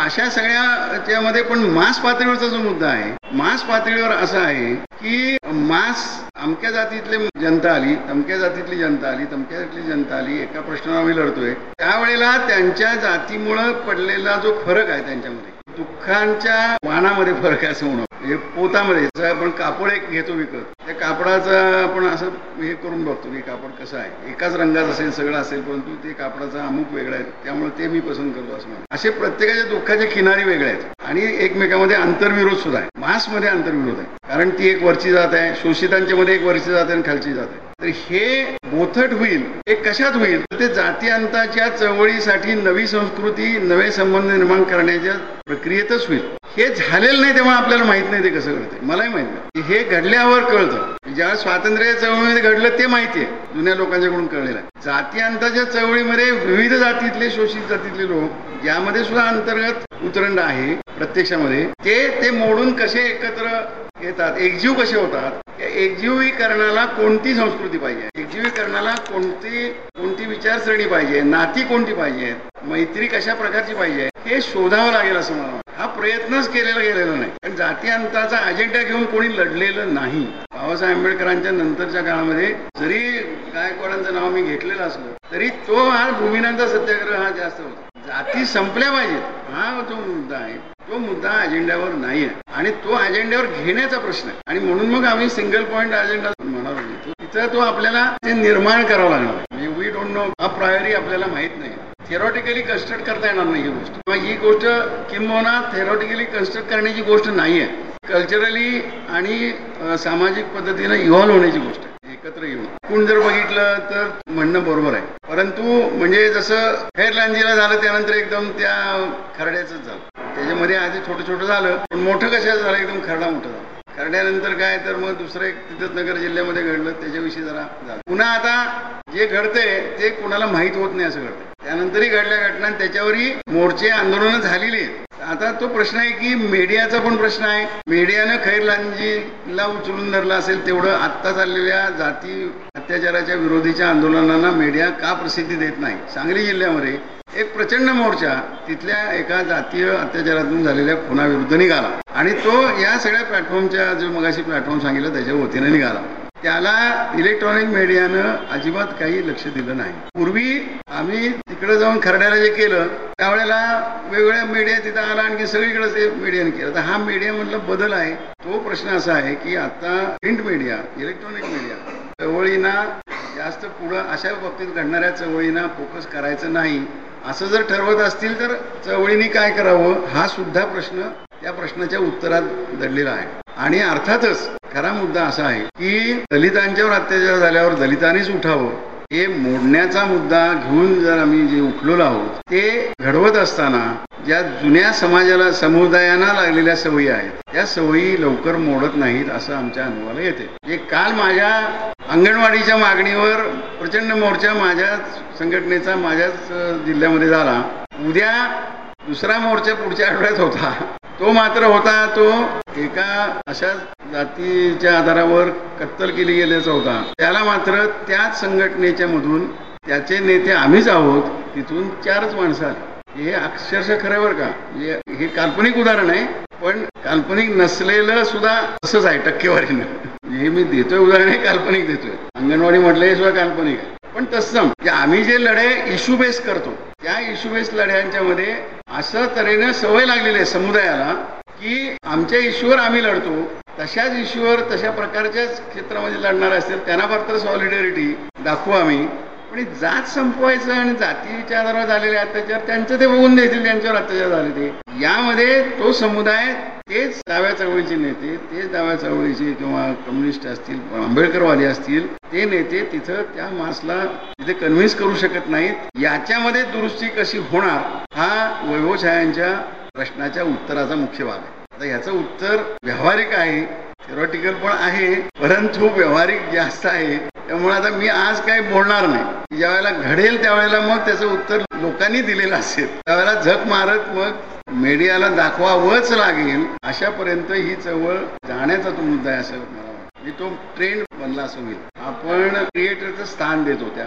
S8: अशा सगळ्याच्यामध्ये पण मास पातळीवरचा जो मुद्दा आहे मास पातळीवर असा आहे की मास अमक्या जातीतले जनता आली तमक्या जातीतली जनता आली तमक्या जातीतली जनता आली एका प्रश्नावर आम्ही लढतोय. त्यावेळेला त्यांच्या जातीमुळं पडलेला जो फरक आहे त्यांच्यामध्ये दुःखांच्या वाणामध्ये फरक आहे असं म्हणून म्हणजे पोतामध्ये जसं आपण कापड एक घेतो विकत. त्या कापडाचा आपण असं हे करून बघतो की कापड कसं आहे. एकाच रंगाचं असेल सगळं असेल परंतु ते कापडाचा अमुक वेगळा आहे. त्यामुळे ते मी पसंत करतो असं म्हणतो. असे प्रत्येकाच्या दुःखाच्या किनारी वेगळ्या आहेत. आणि एकमेकामध्ये आंतरविरोध सुद्धा आहे. मासमध्ये आंतरविरोध आहे. कारण ती एक वरची जात आहे शोषितांच्या मध्ये एक वरची जात आहे आणि खालची जात आहे. तर हे बोथट होईल हे कशात होईल? तर ते जातीयांताच्या चळवळीसाठी नवी संस्कृती नवे संबंध निर्माण करण्याच्या प्रक्रियेतच होईल. हे झालेलं नाही तेव्हा आपल्याला माहीत नाही ते कसं घडतंय? मलाही माहीत नाही. हे घडल्यावर कळतं. म्हणजे ज्या स्वातंत्र्य चळवळीमध्ये घडलं ते माहिती आहे. जुन्या लोकांच्याकडून कळलेलं आहे. जाती अंताच्या चळवळीमध्ये विविध जातीतले शोषित जातीतले लोक यामध्ये सुद्धा अंतर्गत उतरंड आहे प्रत्यक्षामध्ये ते ते मोडून कसे एकत्र येतात एकजीव कसे होतात? एकजीवीकरणाला कोणती संस्कृती पाहिजे? एकजीवीकरणाला कोणती कोणती विचारसरणी पाहिजे? नाती कोणती पाहिजे? मैत्री कशा प्रकारची पाहिजे? हे शोधावं लागेल असं मला हा प्रयत्नच केलेला गेलेला नाही. कारण जाती अंताचा अजेंडा घेऊन कोणी लढलेलं नाही. बाबासाहेब आंबेडकरांच्या नंतरच्या काळामध्ये जरी गायकवाडांचं नाव मी घेतलेलं असलं तरी तो हा भूमिनांचा सत्याग्रह हा जास्त होता. जाती संपल्या पाहिजेत. हा जो मुद्दा आहे. तो मुद्दा अजेंड्यावर नाही आहे आणि तो अजेंड्यावर घेण्याचा प्रश्न आहे. आणि म्हणून मग आम्ही सिंगल पॉईंट अजेंडा म्हणत होतो तिथं तो आपल्याला ते निर्माण करावं लागणार म्हणजे वी डोंट नो हा प्रायोरी आपल्याला माहीत नाही. थेरॉटिकली कन्स्ट्रक्ट करता येणार नाही ही गोष्ट. किंवा ही गोष्ट किंबहुना थेरॉटिकली कन्स्ट्रक्ट करण्याची गोष्ट नाही आहे कल्चरली आणि सामाजिक पद्धतीनं इव्हॉल्व्ह होण्याची गोष्ट आहे. एकत्र येऊन. कोण जर बघितलं तर म्हणणं बरोबर आहे. परंतु म्हणजे जसं हेअरलांजीला झालं त्यानंतर एकदम त्या खरड्याच झालं. त्याच्यामध्ये आधी छोटं छोटं झालं पण मोठं कशाचं झालं? एकदम खरडा मोठं झालं. करण्यानंतर काय तर मग दुसरं एक तिथं नगर जिल्ह्यामध्ये घडलं त्याच्याविषयी जरा पुन्हा आता जे घडतंय ते कुणाला माहीत होत नाही असं घडतं त्यानंतरही घडल्या घटना त्याच्यावरही मोर्चे आंदोलनं झालेली आहेत. आता तो प्रश्न आहे की मीडियाचा पण प्रश्न आहे. मीडियानं खैरलांजीला उचलून धरलं असेल तेवढं आत्ता चाललेल्या जाती अत्याचाराच्या विरोधीच्या आंदोलनांना मीडिया का प्रसिद्धी देत नाही? सांगली जिल्ह्यामध्ये एक प्रचंड मोर्चा तिथल्या एका जातीय अत्याचारातून झालेल्या खुनाविरुद्ध निघाला. आणि तो या सगळ्या प्लॅटफॉर्मच्या जो मगाशी प्लॅटफॉर्म सांगितलं त्याच्या वतीने निघाला. त्याला इलेक्ट्रॉनिक मीडियानं अजिबात काही लक्ष दिलं नाही. पूर्वी आम्ही तिकडे जाऊन खरड्याला जे केलं त्यावेळेला वेगवेगळ्या मीडिया तिथं आला आणखी सगळीकडे ते मीडियाने केलं. तर हा मीडिया मधला बदल आहे. तो प्रश्न असा आहे की आता प्रिंट मीडिया इलेक्ट्रॉनिक मीडिया चवळींना जास्त पुढं अशा बाबतीत घडणाऱ्या चवळींना फोकस करायचं नाही. असं जर ठरवत असतील तर चवळींनी काय करावं? हा सुद्धा प्रश्न त्या प्रश्नाच्या उत्तरात दडलेला आहे. आणि अर्थातच खरा मुद्दा असा आहे की दलितांच्यावर अत्याचार झाल्यावर दलितांनीच उठावं. हे मोडण्याचा मुद्दा घेऊन जर आम्ही जे उठलेलो आहोत ते घडवत असताना ज्या जुन्या समाजाला समुदायांना लागलेल्या सवयी आहेत त्या सवयी लवकर मोडत नाहीत असं आमच्या अनुभवाला येते. जे काल माझ्या अंगणवाडीच्या मागणीवर प्रचंड मोर्चा माझ्याच संघटनेचा माझ्याच जिल्ह्यामध्ये झाला. उद्या दुसरा मोर्चा पुढच्या आठवड्यात होता. तो मात्र होता तो एका अशा जातीच्या आधारावर कत्तल केली गेल्याचा होता त्याला मात्र त्याच संघटनेच्या मधून त्याचे नेते आम्हीच आहोत तिथून चारच माणसं आली. हे अक्षरशः खरं का? म्हणजे हे काल्पनिक उदाहरण आहे पण काल्पनिक नसलेलं सुद्धा तसंच आहे टक्केवारीनं. हे मी देतोय उदाहरण हे काल्पनिक देतोय. अंगणवाडी म्हटलं हे सुद्धा काल्पनिक आहे. पण तत्सम म्हणजे आम्ही जे लढे इश्यू बेस करतो त्या इश्यू बेस लढ्यांच्या मध्ये असं तऱ्हेनं सवय लागलेली आहे समुदायाला की आमच्या इश्यूवर आम्ही लढतो तशाच इश्यूवर तशा प्रकारच्याच क्षेत्रामध्ये लढणार असतील त्यांना मात्र सॉलिडॅरिटी दाखवू आम्ही. पण जात संपवायचं आणि जातीच्या आधारावर झालेले अत्याचार त्यांचं ते बघून देतील त्यांच्यावर अत्याचार झाले ते. यामध्ये तो समुदाय तेच डाव्या चळवळीचे नेते तेच डाव्या चळवळीचे किंवा कम्युनिस्ट असतील आंबेडकरवादी असतील ते नेते तिथं त्या मासला तिथे कन्व्हिन्स करू शकत नाहीत. याच्यामध्ये दुरुस्ती कशी होणार हा वैभवशायांच्या प्रश्नाच्या उत्तराचा मुख्य भाग आहे. आता याचं उत्तर व्यावहारिक आहे थेरॉटिकल पण आहे परंतु व्यावहारिक जास्त आहे. त्यामुळे आता मी आज काही बोलणार नाही. ज्यावेळेला घडेल त्यावेळेला मग त्याचं उत्तर लोकांनी दिलेलं असेल. त्यावेळेला झक मारत मग मीडियाला दाखवावंच लागेल अशापर्यंत ही चळवळ जाण्याचा तो मुद्दा आहे असं मला वाटतं. तो ट्रेंड बनला असं होईल. आपण क्रिएटरचं स्थान देतो त्या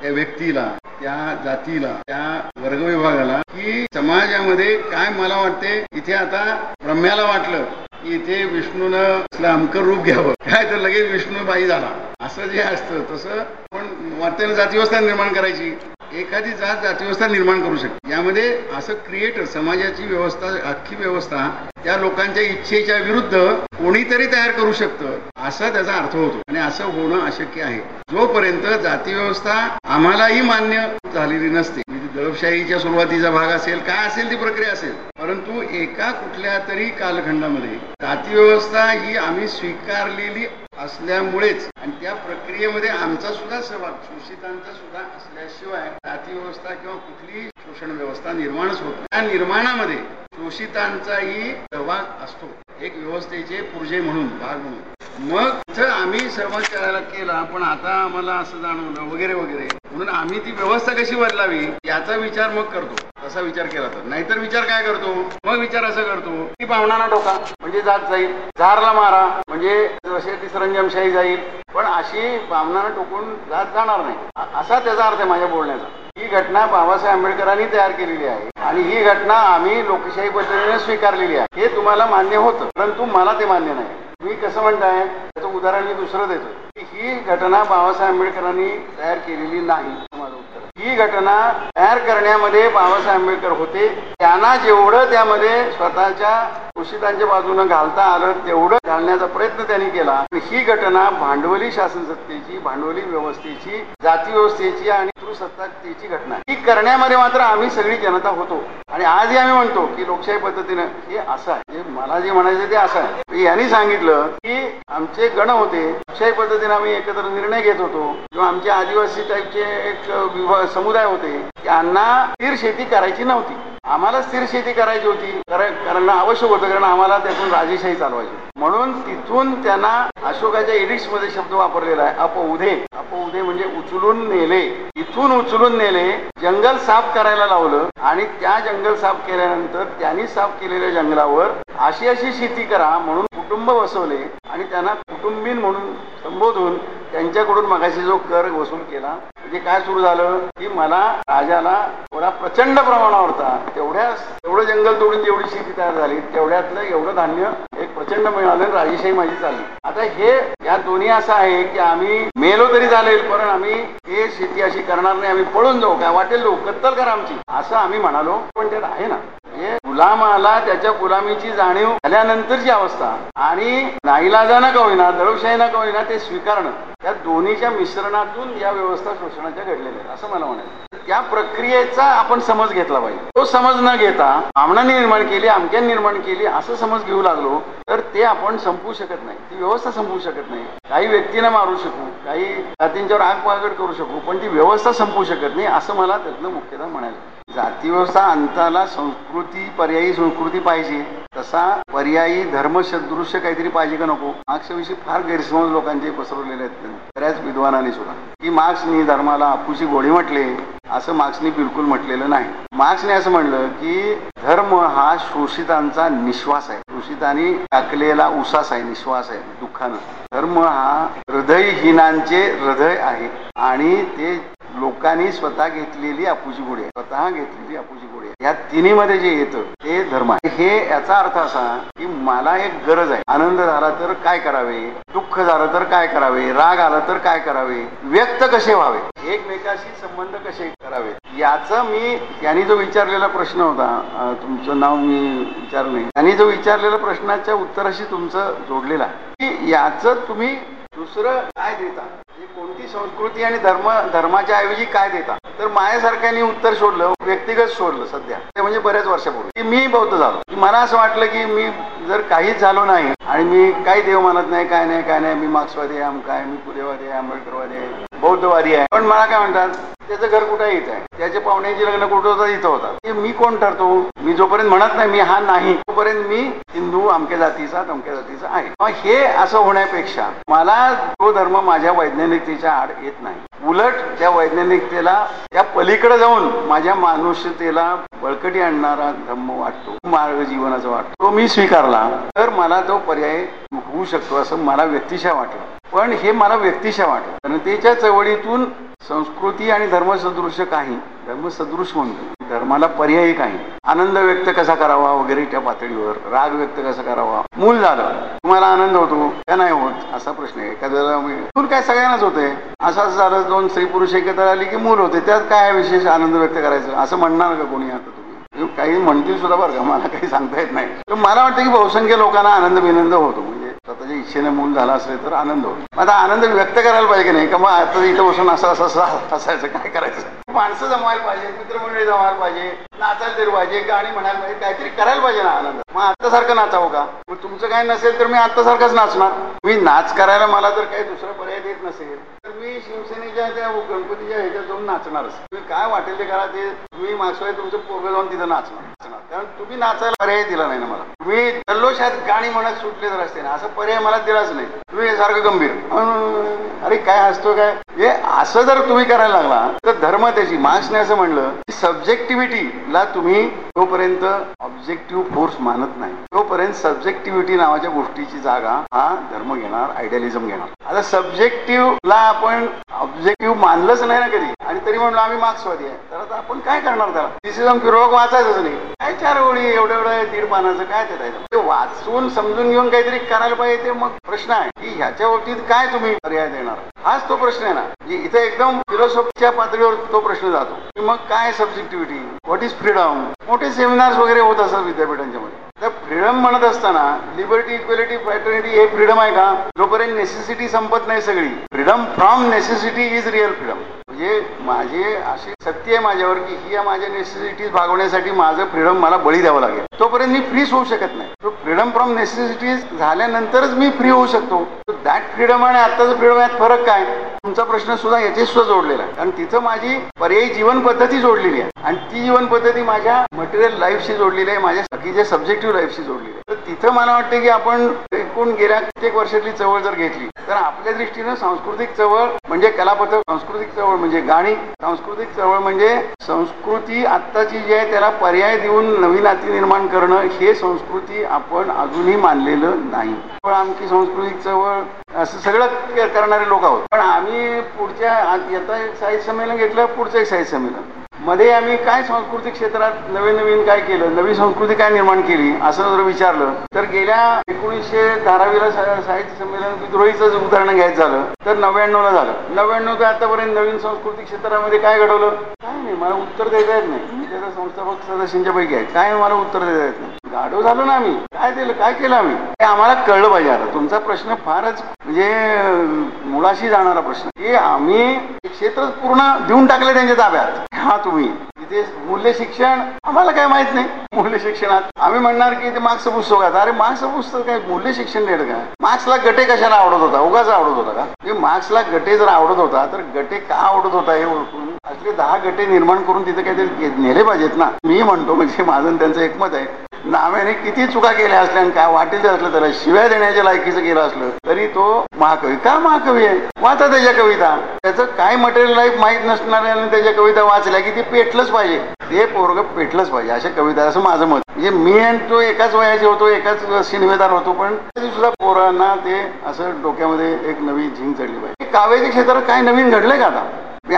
S8: त्या व्यक्तीला त्या जातीला त्या वर्ग विभागाला की समाजामध्ये काय मला वाटते इथे आता रम्याला वाटलं. इथे विष्णूनं अमकर रूप घ्यावं. काय तर लगेच विष्णूबाई झाला. असं जे असतं तसं पण वाटतं जातीव्यवस्था निर्माण करायची. एखादी जात जातीव्यवस्था निर्माण करू शकते. यामध्ये असं क्रिएटर समाजाची व्यवस्था अख्खी व्यवस्था त्या लोकांच्या इच्छेच्या विरुद्ध कोणीतरी तयार करू शकतं असा त्याचा अर्थ होतो. आणि असं होणं अशक्य आहे. जोपर्यंत जाती व्यवस्था आम्हालाही मान्य झालेली नसते. म्हणजे दळपशाहीच्या सुरुवातीचा भाग असेल काय असेल ती प्रक्रिया असेल. परंतु एका कुठल्या तरी कालखंडामध्ये जाती व्यवस्था ही आम्ही स्वीकारलेली असल्यामुळेच आणि त्या प्रक्रियेमध्ये आमचा सुद्धा सहभाग शोषितांचा सुद्धा असल्याशिवाय जाती व्यवस्था किंवा कुठली शोषण व्यवस्था निर्माणच होत त्या निर्माणामध्ये शोषितांचाही सहभाग असतो. एक व्यवस्थेचे पुर्जे म्हणून भाग म्हणून. मग आम्ही सहभाग करायला केला पण आता आम्हाला असं जाणवलं वगैरे वगैरे. म्हणून आम्ही ती व्यवस्था कशी बदलावी याचा विचार मग करतो. असा विचार केला तर. नाहीतर विचार काय करतो? मग विचार असं करतो की पावणाना टोका म्हणजे जात जाईल. झारला मारा म्हणजे जसे ती सरंजामशाही जाईल. पण अशी बामणानं टोकून जात जाणार नाही. असा त्याचा अर्थ आहे माझ्या बोलण्याचा. ही घटना बाबासाहेब आंबेडकरांनी तयार केलेली आहे. आणि ही घटना आम्ही लोकशाही पद्धतीने स्वीकारलेली आहे. हे तुम्हाला मान्य होतं परंतु मला ते मान्य नाही. तुम्ही कसं म्हणताय त्याचं उदाहरण मी दुसरं देतो. की ही घटना बाबासाहेब आंबेडकरांनी तयार केलेली नाही. तुम्हाला उत्तर ही घटना तयार करण्यामध्ये बाबासाहेब आंबेडकर होते. त्यांना जेवढं त्यामध्ये स्वतःच्या कुशितांच्या बाजूनं घालता आलं तेवढं घालण्याचा प्रयत्न त्यांनी केला. आणि ही घटना भांडवली शासन सत्तेची भांडवली व्यवस्थेची जाती व्यवस्थेची आणि सत्तातेची घटना ही करण्यामध्ये मात्र आम्ही सगळी जनता होतो. आणि आजही आम्ही म्हणतो की लोकशाही पद्धतीनं हे असं आहे. मला जे म्हणायचं ते असं आहे. यांनी सांगितलं की आमचे गण होते. लोकशाही पद्धतीने आम्ही एकत्र निर्णय घेत होतो. किंवा आमचे आदिवासी टाईपचे एक विभाग समुदाय होते त्यांना स्थिर शेती करायची नव्हती. आम्हाला स्थिर शेती करायची होती कारण आवश्यक होतं कारण आम्हाला त्यातून राजेशाही चालवायची म्हणून तिथून त्यांना अशोकाच्या एडिक्समध्ये शब्द वापरलेला आहे अपउधे अपउधे म्हणजे उचलून नेले इथून उचलून नेले जंगल साफ करायला लावलं आणि त्या जंगल साफ केल्यानंतर त्यांनी साफ केलेल्या जंगलावर अशी अशी शेती करा म्हणून कुटुंब बसवले. आणि त्यांना कुटुंबीन म्हणून संबोधून त्यांच्याकडून मगाशी जो कर वसूल केला म्हणजे काय सुरू झालं की मला राजाला थोडा प्रचंड प्रमाणावरता तेवढ्या तेवढं जंगल तोडून जेवढी शेती तयार झाली तेवढ्यातलं एवढं धान्य एक प्रचंड मिळालं राजेशाही माझी चालली. आता हे या दोन्ही असं आहे की आम्ही मेलो तरी चालेल पण आम्ही हे शेती अशी करणार नाही आम्ही पळून जाऊ काय वाटेल जाऊ कत्तल करा आमची. असं आम्ही म्हणालो पण ते आहे ना. गुलामाला त्याच्या गुलामीची जाणीव झाल्यानंतरची अवस्था. आणि नाईलाजानं का होईना दळवशाहीनं का होईना ते स्वीकारणं. त्या दोन्हीच्या मिश्रणातून या व्यवस्था शोषणाच्या घडलेल्या आहेत असं मला म्हणायचं त्या प्रक्रियेचा आपण समज घेतला पाहिजे. तो समज न घेता आमणाने निर्माण केली आमक्याने निर्माण केली असं समज घेऊ लागलो तर ते आपण संपवू शकत नाही. ती व्यवस्था संपवू शकत नाही. काही व्यक्तींना मारू शकू काही जातींच्यावर आग पागड करू शकू पण ती व्यवस्था संपवू शकत नाही असं मला त्यातलं मुख्यतः म्हणायचं जाती व्यवस्था अंताला संस्कृती पर्यायी संस्कृती पाहिजे तसा पर्यायी धर्मसदृश्य काहीतरी पाहिजे का नको? मार्क्सविषयी फार गैरसमज लोकांचे पसरवलेले आहेत. बऱ्याच विद्वानांनी सुद्धा. की मार्क्सनी धर्माला आपुशी गोळी म्हटले असं मार्क्सनी बिलकुल म्हटलेलं नाही. मार्क्सने असं म्हणलं की धर्म हा शोषितांचा निश्वास आहे. शोषितांनी टाकलेला उसास आहे निश्वास आहे दुःखानं. धर्म हा हृदयहीनांचे हृदय आहे आणि ते लोकांनी स्वतः घेतलेली आपुची गोडी आहे स्वतः घेतलेली आपुची गोडी आहे या तिन्ही मध्ये जे येतं ते धर्म आहे. हे याचा अर्थ असा की मला एक गरज आहे. आनंद झाला तर काय करावे? दुःख झालं तर काय करावे? राग आला तर काय करावे? व्यक्त कसे व्हावे? एकमेकाशी संबंध कसे करावे? याचा मी त्यांनी जो विचारलेला प्रश्न होता तुमचं नाव मी विचारलं नाही. त्यांनी जो विचारलेल्या प्रश्नाच्या उत्तराशी तुमचं जोडलेला की याचं तुम्ही दुसरं काय देता? संस्कृती आणि धर्म धर्माच्या ऐवजी काय देता? तर मायासारख्यांनी उत्तर शोधलं व्यक्तिगत शोधलं सध्या. ते म्हणजे बऱ्याच वर्षापूर्वी. की मी बौद्ध झालो. मला असं वाटलं की मी जर काहीच झालो नाही आणि मी काही देव मानत नाही काय नाही काय नाही मी मार्क्सवादी आहे आम काय मी पुरेवादी आहे आंबेडकरवादी आहे बौद्धवारी आहे. पण मला काय म्हणतात त्याचं घर कुठं येत आहे? त्याच्या पाहुण्याची लग्न कुठं होतं? इथं होतात की मी कोण ठरतो? मी जोपर्यंत म्हणत नाही मी हा नाही तोपर्यंत मी हिंदू अमक्या जातीचा तमक्या जातीचा आहे. मग हे असं होण्यापेक्षा मला तो धर्म माझ्या वैज्ञानिकतेच्या आड येत नाही. उलट त्या वैज्ञानिकतेला त्या पलीकडे जाऊन माझ्या मानुष्यतेला बळकटी आणणारा धम्म वाटतो. मार्ग जीवनाचा वाटतो. तो मी स्वीकारला तर मला तो पर्याय होऊ शकतो असं मला व्यक्तिशा वाटलं. पण हे मला व्यक्तिशा वाटलं. जनतेच्या चवळीतून संस्कृती आणि धर्मसदृश्य काही धर्मसदृश म्हणतो धर्माला पर्यायी काही. आनंद व्यक्त कसा करावा वगैरे त्या पातळीवर राग व्यक्त कसा करावा मूल झालं. तुम्हाला आनंद होतो का नाही होत? असा प्रश्न आहे. एखाद्याला मूल काय सगळ्यांनाच होते असं असं झालं दोन स्त्री पुरुष एकत्र आली की मूल होते. त्यात काय विशेष आनंद व्यक्त करायचं? असं म्हणणार का कोणी आता तुम्ही? काही म्हणतील सुद्धा बरं का मला काही सांगता येत नाही. तर मला वाटतं की बहुसंख्य लोकांना आनंद विनंद होतो. म्हणजे स्वतःच्या इच्छेने मूल झाला असेल तर आनंद होतो आता आनंद व्यक्त करायला पाहिजे की नाही का मग आता इथं बसून असं असं असं असायचं काय करायचं? माणसं जमवायला पाहिजे मित्रमंडळी जमवायला पाहिजे नाचायला तरी पाहिजे गाणी म्हणायला पाहिजे काहीतरी करायला पाहिजे ना आनंद. मग आत्तासारखं नाचावं का? मग तुमचं काही नसेल तर मी आत्तासारखंच नाचणार. मी नाच करायला मला जर काही दुसरा पर्याय देत नसेल. तर मी शिवसेनेच्या त्या गणपतीच्या ह्याच्यात जाऊन नाचणारच तुम्ही काय वाटेल ते करा ते तुम्ही मागसोय तुमचं पोरग जाऊन तिथं नाचणार. नाचणार. कारण तुम्ही नाचायला पर्याय दिला नाही ना मला. तुम्ही जल्लोषात गाणी म्हणत सुटले तर असते ना असं पर्याय मला दिलाच नाही. तुम्ही सारखं गंभीर. अरे काय असतो काय? हे असं जर तुम्ही करायला लागला तर धर्म त्याची मार्क्सने असं म्हणलं की सब्जेक्टिव्हिटीला तुम्ही तोपर्यंत ऑब्जेक्टिव्ह फोर्स मानत नाही तोपर्यंत सब्जेक्टिव्हिटी नावाच्या गोष्टीची जागा हा धर्म घेणार आयडियालिझम घेणार. आता सब्जेक्टिव्ह ला आपण ऑब्जेक्टिव्ह मानलंच नाही ना कधी आणि तरी म्हणलं आम्ही मार्क्सवादी आहे तर आता आपण काय करणार त्याला? डिसिजन फिरवक वाचायचंच नाही. काय चार ओळी एवढं एवढं दीड पानाचं काय ते द्यायचं ते वाचून समजून घेऊन काहीतरी करायला पाहिजे ते मग प्रश्न आहे की ह्याच्या बाबतीत काय तुम्ही पर्याय देणार? हाच तो प्रश्न आहे ना. म्हणजे इथे एकदम फिलॉसॉफीच्या पातळीवर तो प्रश्न जातो. की मग काय सब्जेक्टिव्हिटी व्हॉट इज फ्रीडम मोठे सेमिनार्स वगैरे होत असतात विद्यापीठांच्या मध्ये. तर फ्रीडम म्हणत असताना लिबर्टी इक्वेलिटी फॅटर्निटी हे फ्रीडम आहे का? जोपर्यंत नेसेसिटी संपत नाही सगळी. Freedom from necessity is real freedom म्हणजे माझे अशी सत्य आहे माझ्यावर की ही या माझ्या नेसेसिटीज भागवण्यासाठी माझं फ्रीडम मला बळी द्यावं लागेल. तोपर्यंत मी फ्रीच होऊ शकत नाही. तो फ्रीडम फ्रॉम नेसेसिटीज झाल्यानंतरच मी फ्री होऊ शकतो. दॅट फ्रीडम आणि आताचं फ्रीडम यात फरक काय? तुमचा प्रश्न सुद्धा याचे सुद्धा जोडलेला आहे. कारण तिथं माझी पर्यायी जीवन पद्धती जोडलेली आहे. आणि ती जीवन पद्धती माझ्या मटेरियल लाईफशी जोडलेली आहे माझ्या बाकीच्या सब्जेक्टिव्ह लाईफशी जोडलेली आहे. तर तिथं मला वाटतं की आपण एकूण गेल्या कित्येक वर्षातली चवळ जर घेतली तर आपल्या दृष्टीनं सांस्कृतिक चळवळ म्हणजे कलापथक सांस्कृतिक चळवळ म्हणजे गाणी सांस्कृतिक चळवळ म्हणजे संस्कृती आत्ताची जी आहे त्याला पर्याय देऊन नवीन नाती निर्माण करणं हे संस्कृती आपण अजूनही मानलेलं नाही. पण आमची सांस्कृतिक चळवळ असं सगळं करणारे लोक आहोत. पण आम्ही पुढच्या येता एक साहित्य संमेलन घेतलं पुढचं एक साहित्य संमेलन. मध्ये आम्ही काय सांस्कृतिक क्षेत्रात नवीन नवीन काय केलं नवीन संस्कृती काय निर्माण केली असं जर विचारलं तर गेल्या एकोणीसशे धारावीला साहित्य संमेलन विद्रोहीचं उदाहरण घ्यायचं झालं तर नव्याण्णव ला झालं. नव्याण्णव ते आतापर्यंत नवीन सांस्कृतिक क्षेत्रामध्ये काय घडवलं? काय नाही मला उत्तर देता येत नाही. मी त्याचा संस्थापक सदस्यांच्या पैकी आहे. काय मला उत्तर देता येत नाही? गाडो झालो ना आम्ही. काय दिलं काय केलं आम्ही? हे आम्हाला कळलं पाहिजे आता. तुमचा प्रश्न फारच म्हणजे मुळाशी जाणारा प्रश्न. की आम्ही क्षेत्र पूर्ण देऊन टाकले त्यांच्या ताब्यात. हा तुम्ही. तिथे मूल्य शिक्षण आम्हाला काय माहीत नाही. मूल्य शिक्षणात आम्ही म्हणणार की ते मार्क्स पुस्तक अरे मार्क्स पुस्तक काय? मूल्य शिक्षण देत का? मार्क्सला गटे कशाला आवडत होता? उगाच आवडत होता का? म्हणजे मार्क्सला गटे जर आवडत होता तर गटे का आवडत होता हे ओळखून? असले दहा गटे निर्माण करून तिथे काहीतरी नेले पाहिजेत ना? मी म्हणतो म्हणजे माझं त्यांचं एकमत आहे. नाव्याने किती चुका केल्या असल्या आणि काय वाटेल असलं त्याला शिव्या देण्याच्या लायकीचं केलं असलं तरी तो महाकवी. का महाकवी आहे? वाचा त्याच्या कविता. त्याचं काय मटेरियल लाईफ माहीत नसणाऱ्याने त्याच्या कविता वाचल्या की ते पेटलंच पाहिजे. ते पोरग पेटलंच पाहिजे. अशा कविता असं माझं मत. म्हणजे मी आणि तो एकाच वयाचे होतो एकाच सिनेमेदार होतो पण सुद्धा पोरांना ते असं डोक्यामध्ये एक नवी झिंग चढली पाहिजे. काव्याच्या क्षेत्रात काय नवीन घडलंय का आता?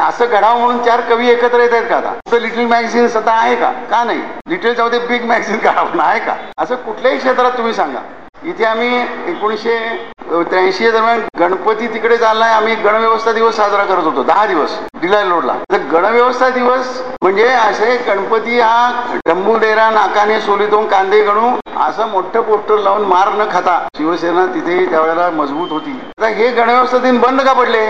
S8: असं घडावं म्हणून चार कवी एकत्र येत आहेत का आता? लिटिल मॅगझिन सध्या आहे का? का नाही? लिटिलमध्ये बिग मॅगझिन काढावं आहे का? असं कुठल्याही क्षेत्रात तुम्ही सांगा. इथे आम्ही एकोणीसशे त्र्याऐंशी दरम्यान गणपती तिकडे चाललाय. आम्ही गणव्यवस्था दिवस साजरा करत होतो दहा दिवस डिलाय रोडला तर गणव्यवस्था दिवस म्हणजे असे गणपती हा डंबुडेरा नाकाने सोलीतून कांदे गणू असं मोठं पोस्टर लावून मार न खाता शिवसेना तिथे त्यावेळेला मजबूत होती. आता हे गणव्यवस्था दिन बंद का पडले?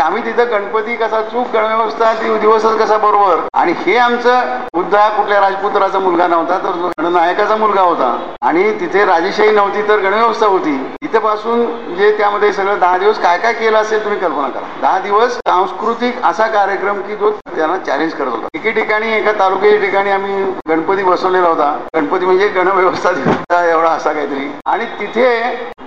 S8: आम्ही तिथं गणपती कसा चूक गणव्यवस्था दिवसच कसा बरोबर? आणि हे आमचं बुद्धा कुठल्या राजपुत्राचा मुलगा नव्हता तर नायकाचा मुलगा होता. आणि तिथे राजेशाही नव्हती तर गणव्यवस्था होती. इथे पासून जे त्यामध्ये सगळं दहा दिवस काय काय केलं असेल तुम्ही कल्पना करा. दहा दिवस सांस्कृतिक असा कार्यक्रम की जो त्यांना चॅलेंज करत होता. एके ठिकाणी एका तालुक्याच्या ठिकाणी आम्ही गणपती बसवलेला होता. गणपती म्हणजे गणव्यवस्था एवढा असा काहीतरी. आणि तिथे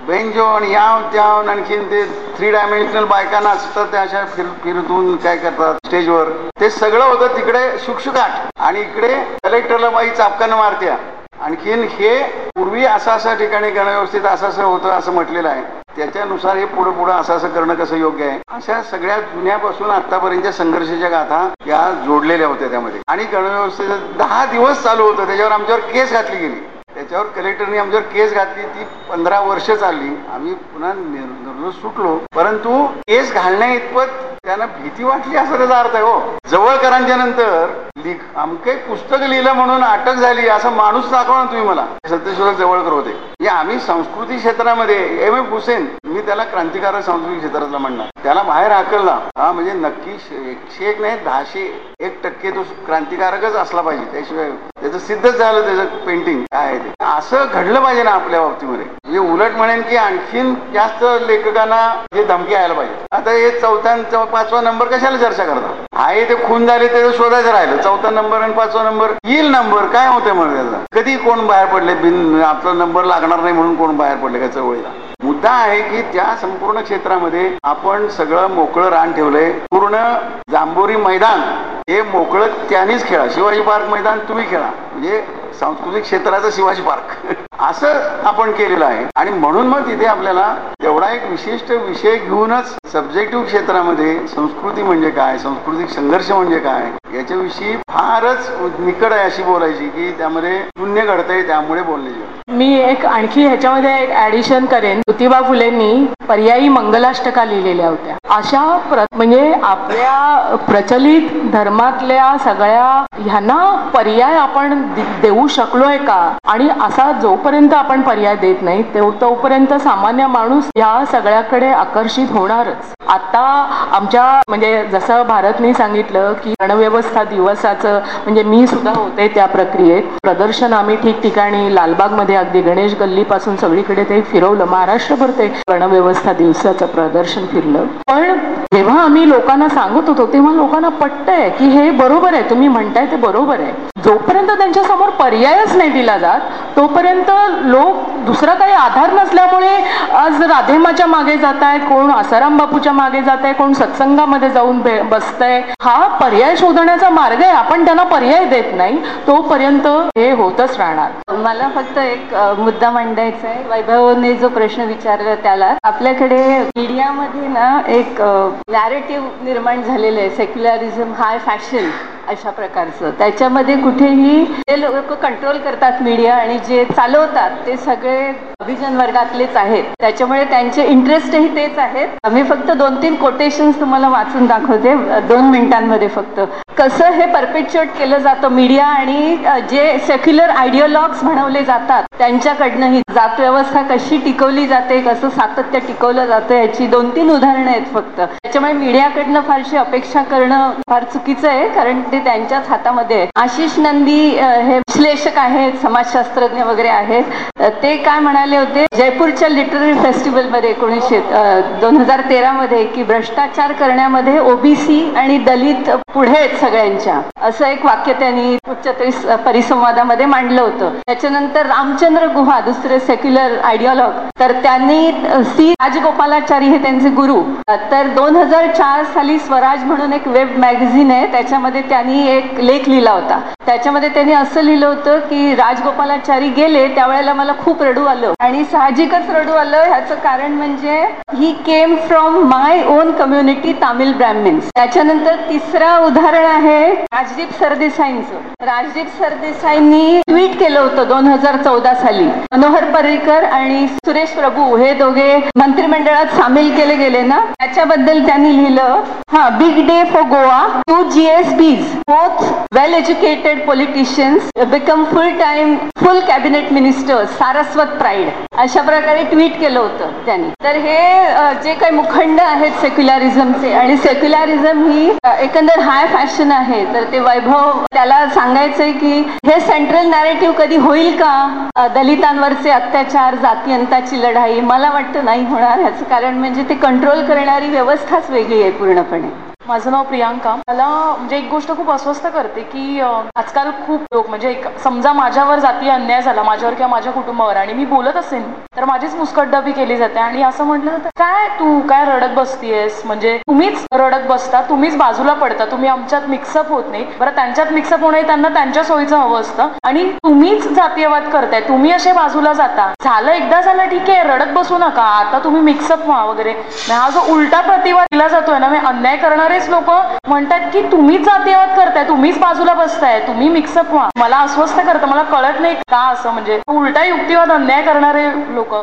S8: बेंजो आणि याव त्याव आणखीन ते थ्री डायमेन्शनल बायकांना असतात त्या अशा फिर फिरतून काय करतात स्टेजवर. ते सगळं होतं तिकडे शुकशुकाट. आणि इकडे कलेक्टरला बाई चापकानं मारत्या. आणखीन हे पूर्वी असं असं ठिकाणी गणव्यवस्थित असं असं होतं असं म्हटलेलं आहे. त्याच्यानुसार हे पुढे पुढे असं असं करणं कसं योग्य आहे? अशा सगळ्या जुन्यापासून आतापर्यंतच्या संघर्षाच्या गाथा या जोडलेल्या होत्या त्यामध्ये. आणि गणव्यवस्थेचं दहा दिवस चालू होतं. त्याच्यावर आमच्यावर केस घातली गेली. त्याच्यावर कलेक्टरने आमच्यावर केस घातली. ती पंधरा वर्ष चालली. आम्ही पुन्हा निर्दोष सुटलो. परंतु केस घालण्या इतपत त्यांना भीती वाटली असं त्याचा अर्थ आहे हो. जवळकरांच्या नंतर लिख आमके पुस्तक लिहिलं म्हणून अटक झाली असं माणूस दाखवा ना तुम्ही मला. सत्यशोधक जवळकर होते आम्ही संस्कृती क्षेत्रामध्ये एम. एफ. हुसेन मी त्याला क्रांतिकारक सांस्कृतिक क्षेत्रातला म्हणणार. त्याला बाहेर हाकलला. हा म्हणजे नक्की एकशे एक नाही दहाशे एक टक्के तो क्रांतिकारकच असला पाहिजे. त्याशिवाय त्याचं सिद्धच झालं त्याचं पेंटिंग काय आहे ते? असं घडलं पाहिजे ना आपल्या बाबतीमध्ये. म्हणजे उलट म्हणेन की आणखीन जास्त लेखकांना हे धमकी यायला पाहिजे. आता हे चौथ्या पाचवा नंबर कशाला चर्चा करतात? आहे ते खून झाले ते शोधायचं राहिलं. चौथा नंबर आणि पाचवा नंबर. येईल नंबर काय होते मग त्याचा? कधी कोण बाहेर पडले? बिन आपला नंबर लागणार नाही म्हणून कोण बाहेर पडले का चवळीला? मुद्दा आहे की त्या संपूर्ण क्षेत्रामध्ये आपण सगळं मोकळं रान ठेवलंय. पूर्ण जांभोरी मैदान हे मोकळं त्यांनीच खेळा. शिवाजी पार्क मैदान तुम्ही खेळा. म्हणजे सांस्कृतिक क्षेत्राचं शिवाजी पार्क. असं आपण केलेलं आहे. आणि म्हणून मग तिथे आपल्याला तेवढा एक विशिष्ट विषय घेऊनच सब्जेक्टिव्ह क्षेत्रामध्ये संस्कृती म्हणजे काय? सांस्कृतिक संघर्ष म्हणजे काय? याच्याविषयी फारच निकड आहे अशी बोलायची की त्यामध्ये शून्य घडतंय त्यामुळे बोलण्याची
S15: मी एक आणखी ह्याच्यामध्ये एक ऍडिशन करेन. ज्योतिबा फुलेंनी पर्यायी मंगलाष्टका लिहिलेल्या होत्या. अशा प्र म्हणजे आपल्या प्रचलित धर्मातल्या सगळ्या ह्यांना पर्याय आपण देऊ शकलोय का? आणि असा जोपर्यंत आपण पर्याय देत नाही तोपर्यंत सामान्य माणूस या सगळ्याकडे आकर्षित होणारच. आता आमच्या म्हणजे जसं भारतने सांगितलं की अवस्था दिवसाचं म्हणजे मी सुद्धा होते त्या प्रक्रियेत. प्रदर्शन आम्ही ठिकठिकाणी लालबागमध्ये अगदी गणेश गल्लीपासून सगळीकडे ते फिरवलं. महाराष्ट्रभर ते गणव्यवस्था दिवसाचं प्रदर्शन फिरलं. पण जेव्हा आम्ही लोकांना सांगत होतो तेव्हा लोकांना पटतंय की हे बरोबर आहे. तुम्ही म्हणताय ते बरोबर आहे. जोपर्यंत त्यांच्यासमोर पर्यायच नाही दिला जात तोपर्यंत लोक दुसरा काही आधार नसल्यामुळे आज राधेमाच्या मागे जात आहेत कोण आसाराम बापूच्या मागे जात आहे कोण सत्संगामध्ये जाऊन बसतंय. हा पर्याय करण्याचा मार्ग आहे. आपण त्यांना पर्याय देत नाही. तोपर्यंत हे होतच राहणार.
S16: मला फक्त एक मुद्दा मांडायचा आहे. वैभवने जो प्रश्न विचारला त्याला आपल्याकडे मीडियामध्ये ना एक नॅरेटिव्ह निर्माण झालेलं आहे. सेक्युलरिझम हाय फॅशन अशा प्रकारचं. त्याच्यामध्ये कुठेही जे लोक कंट्रोल करतात मीडिया आणि जे चालवतात ते सगळे अभिजन वर्गातलेच आहेत. त्याच्यामुळे त्यांचे इंटरेस्टही तेच आहेत. मी फक्त दोन तीन कोटेशन्स तुम्हाला वाचून दाखवते दोन मिनिटांमध्ये फक्त. कसं हे परपेच्युएट केलं जातं मीडिया आणि जे सेक्युलर आयडिओलॉग्स म्हणवले जातात त्यांच्याकडनंही जात व्यवस्था कशी टिकवली जाते कसं सातत्य टिकवलं जातं याची दोन तीन उदाहरणं आहेत फक्त. त्याच्यामुळे मीडियाकडनं फारशी अपेक्षा करणं फार चुकीचं आहे कारण ते त्यांच्याच हातामध्ये. आशिष नंदी हे विश्लेषक आहेत समाजशास्त्रज्ञ वगैरे आहेत. ते काय म्हणाले होते जयपूरच्या लिटररी फेस्टिवलमध्ये एकोणीसशे दोन हजार तेरामध्ये की भ्रष्टाचार करण्यामध्ये ओबीसी आणि दलित पुढे आहेत सगळ्यांच्या. असं एक वाक्य त्यांनी उच्चतरी परिसंवादामध्ये मांडलं होतं. त्याच्यानंतर रामचंद्र गुहा दुसरे सेक्युलर आयडिओलॉग तर त्यांनी सी राजगोपालाचारी हे त्यांचे गुरु. तर दोन हजार चार साली स्वराज म्हणून एक वेब मॅगझिन आहे त्याच्यामध्ये त्यांनी एक लेख लिहिला होता. त्याच्यामध्ये त्यांनी असं लिहिलं होतं की राजगोपालाचारी गेले त्यावेळेला मला खूप रडू आलं. आणि साहजिकच रडू आलं. ह्याचं कारण म्हणजे ही came from my own community Tamil Brahmins त्याच्यानंतर तिसरं उदाहरण आहे राजदीप सरदेसाईंचं. राजदीप सरदेसाईंनी ट्विट केलं होतं दोन हजार चौदा साली. मनोहर पर्रीकर आणि सुरेश प्रभू हे दोघे मंत्रिमंडळात सामील केले गेले ना? त्याच्याबद्दल त्यांनी लिहिलं हा big day for Goa two G S Bs both well educated politicians become full time full cabinet minister Saraswat pride अशा प्रकारे ट्विट केलं होतं त्यांनी. तर हे जे काही मुखंड आहेत सेक्युलरिझमचे आणि सेक्युलरिझम ही एकंदर हाय फॅशन आहे तर ते वैभव त्याला सांगायचंय की हे सेंट्रल नॅरेटिव्ह कधी होईल का? दलितांवरचे अत्याचार जातीयंताची लढाई मला वाटतं नाही होणार. ह्याचं कारण म्हणजे ते कंट्रोल करणारी व्यवस्थाच वेगळी आहे पूर्णपणे.
S15: माझं नाव प्रियांका. मला म्हणजे एक गोष्ट खूप अस्वस्थ करते की आजकाल खूप लोक म्हणजे एक समजा माझ्यावर जातीय अन्याय झाला माझ्यावर किंवा माझ्या कुटुंबावर आणि मी बोलत असेन तर माझीच मुस्कटदाबी केली जाते आणि असं म्हटलं जातं काय तू? काय रडत बसतीयस? म्हणजे तुम्हीच रडत बसता तुम्हीच बाजूला पडता तुम्ही आमच्यात मिक्सअप होत नाही. बरं त्यांच्यात मिक्सअप होणं त्यांना त्यांच्या सोयीचं हवं असतं. आणि तुम्हीच जातीयवाद करताय तुम्ही असे बाजूला जाता. झालं एकदा झालं ठीक आहे रडत बसू नका आता तुम्ही मिक्सअप व्हा वगैरे. हा जो उलटा प्रतिवाद दिला जातोय ना मी अन्याय बरेच लोक म्हणतात की तुम्हीच जातीवाद करताय तुम्हीच बाजूला बसताय तुम्ही मिक्सअप व्हा. मला अस्वस्थ करतं मला कळत नाही का असं म्हणजे उलटा युक्तिवाद अन्याय करणारे लोक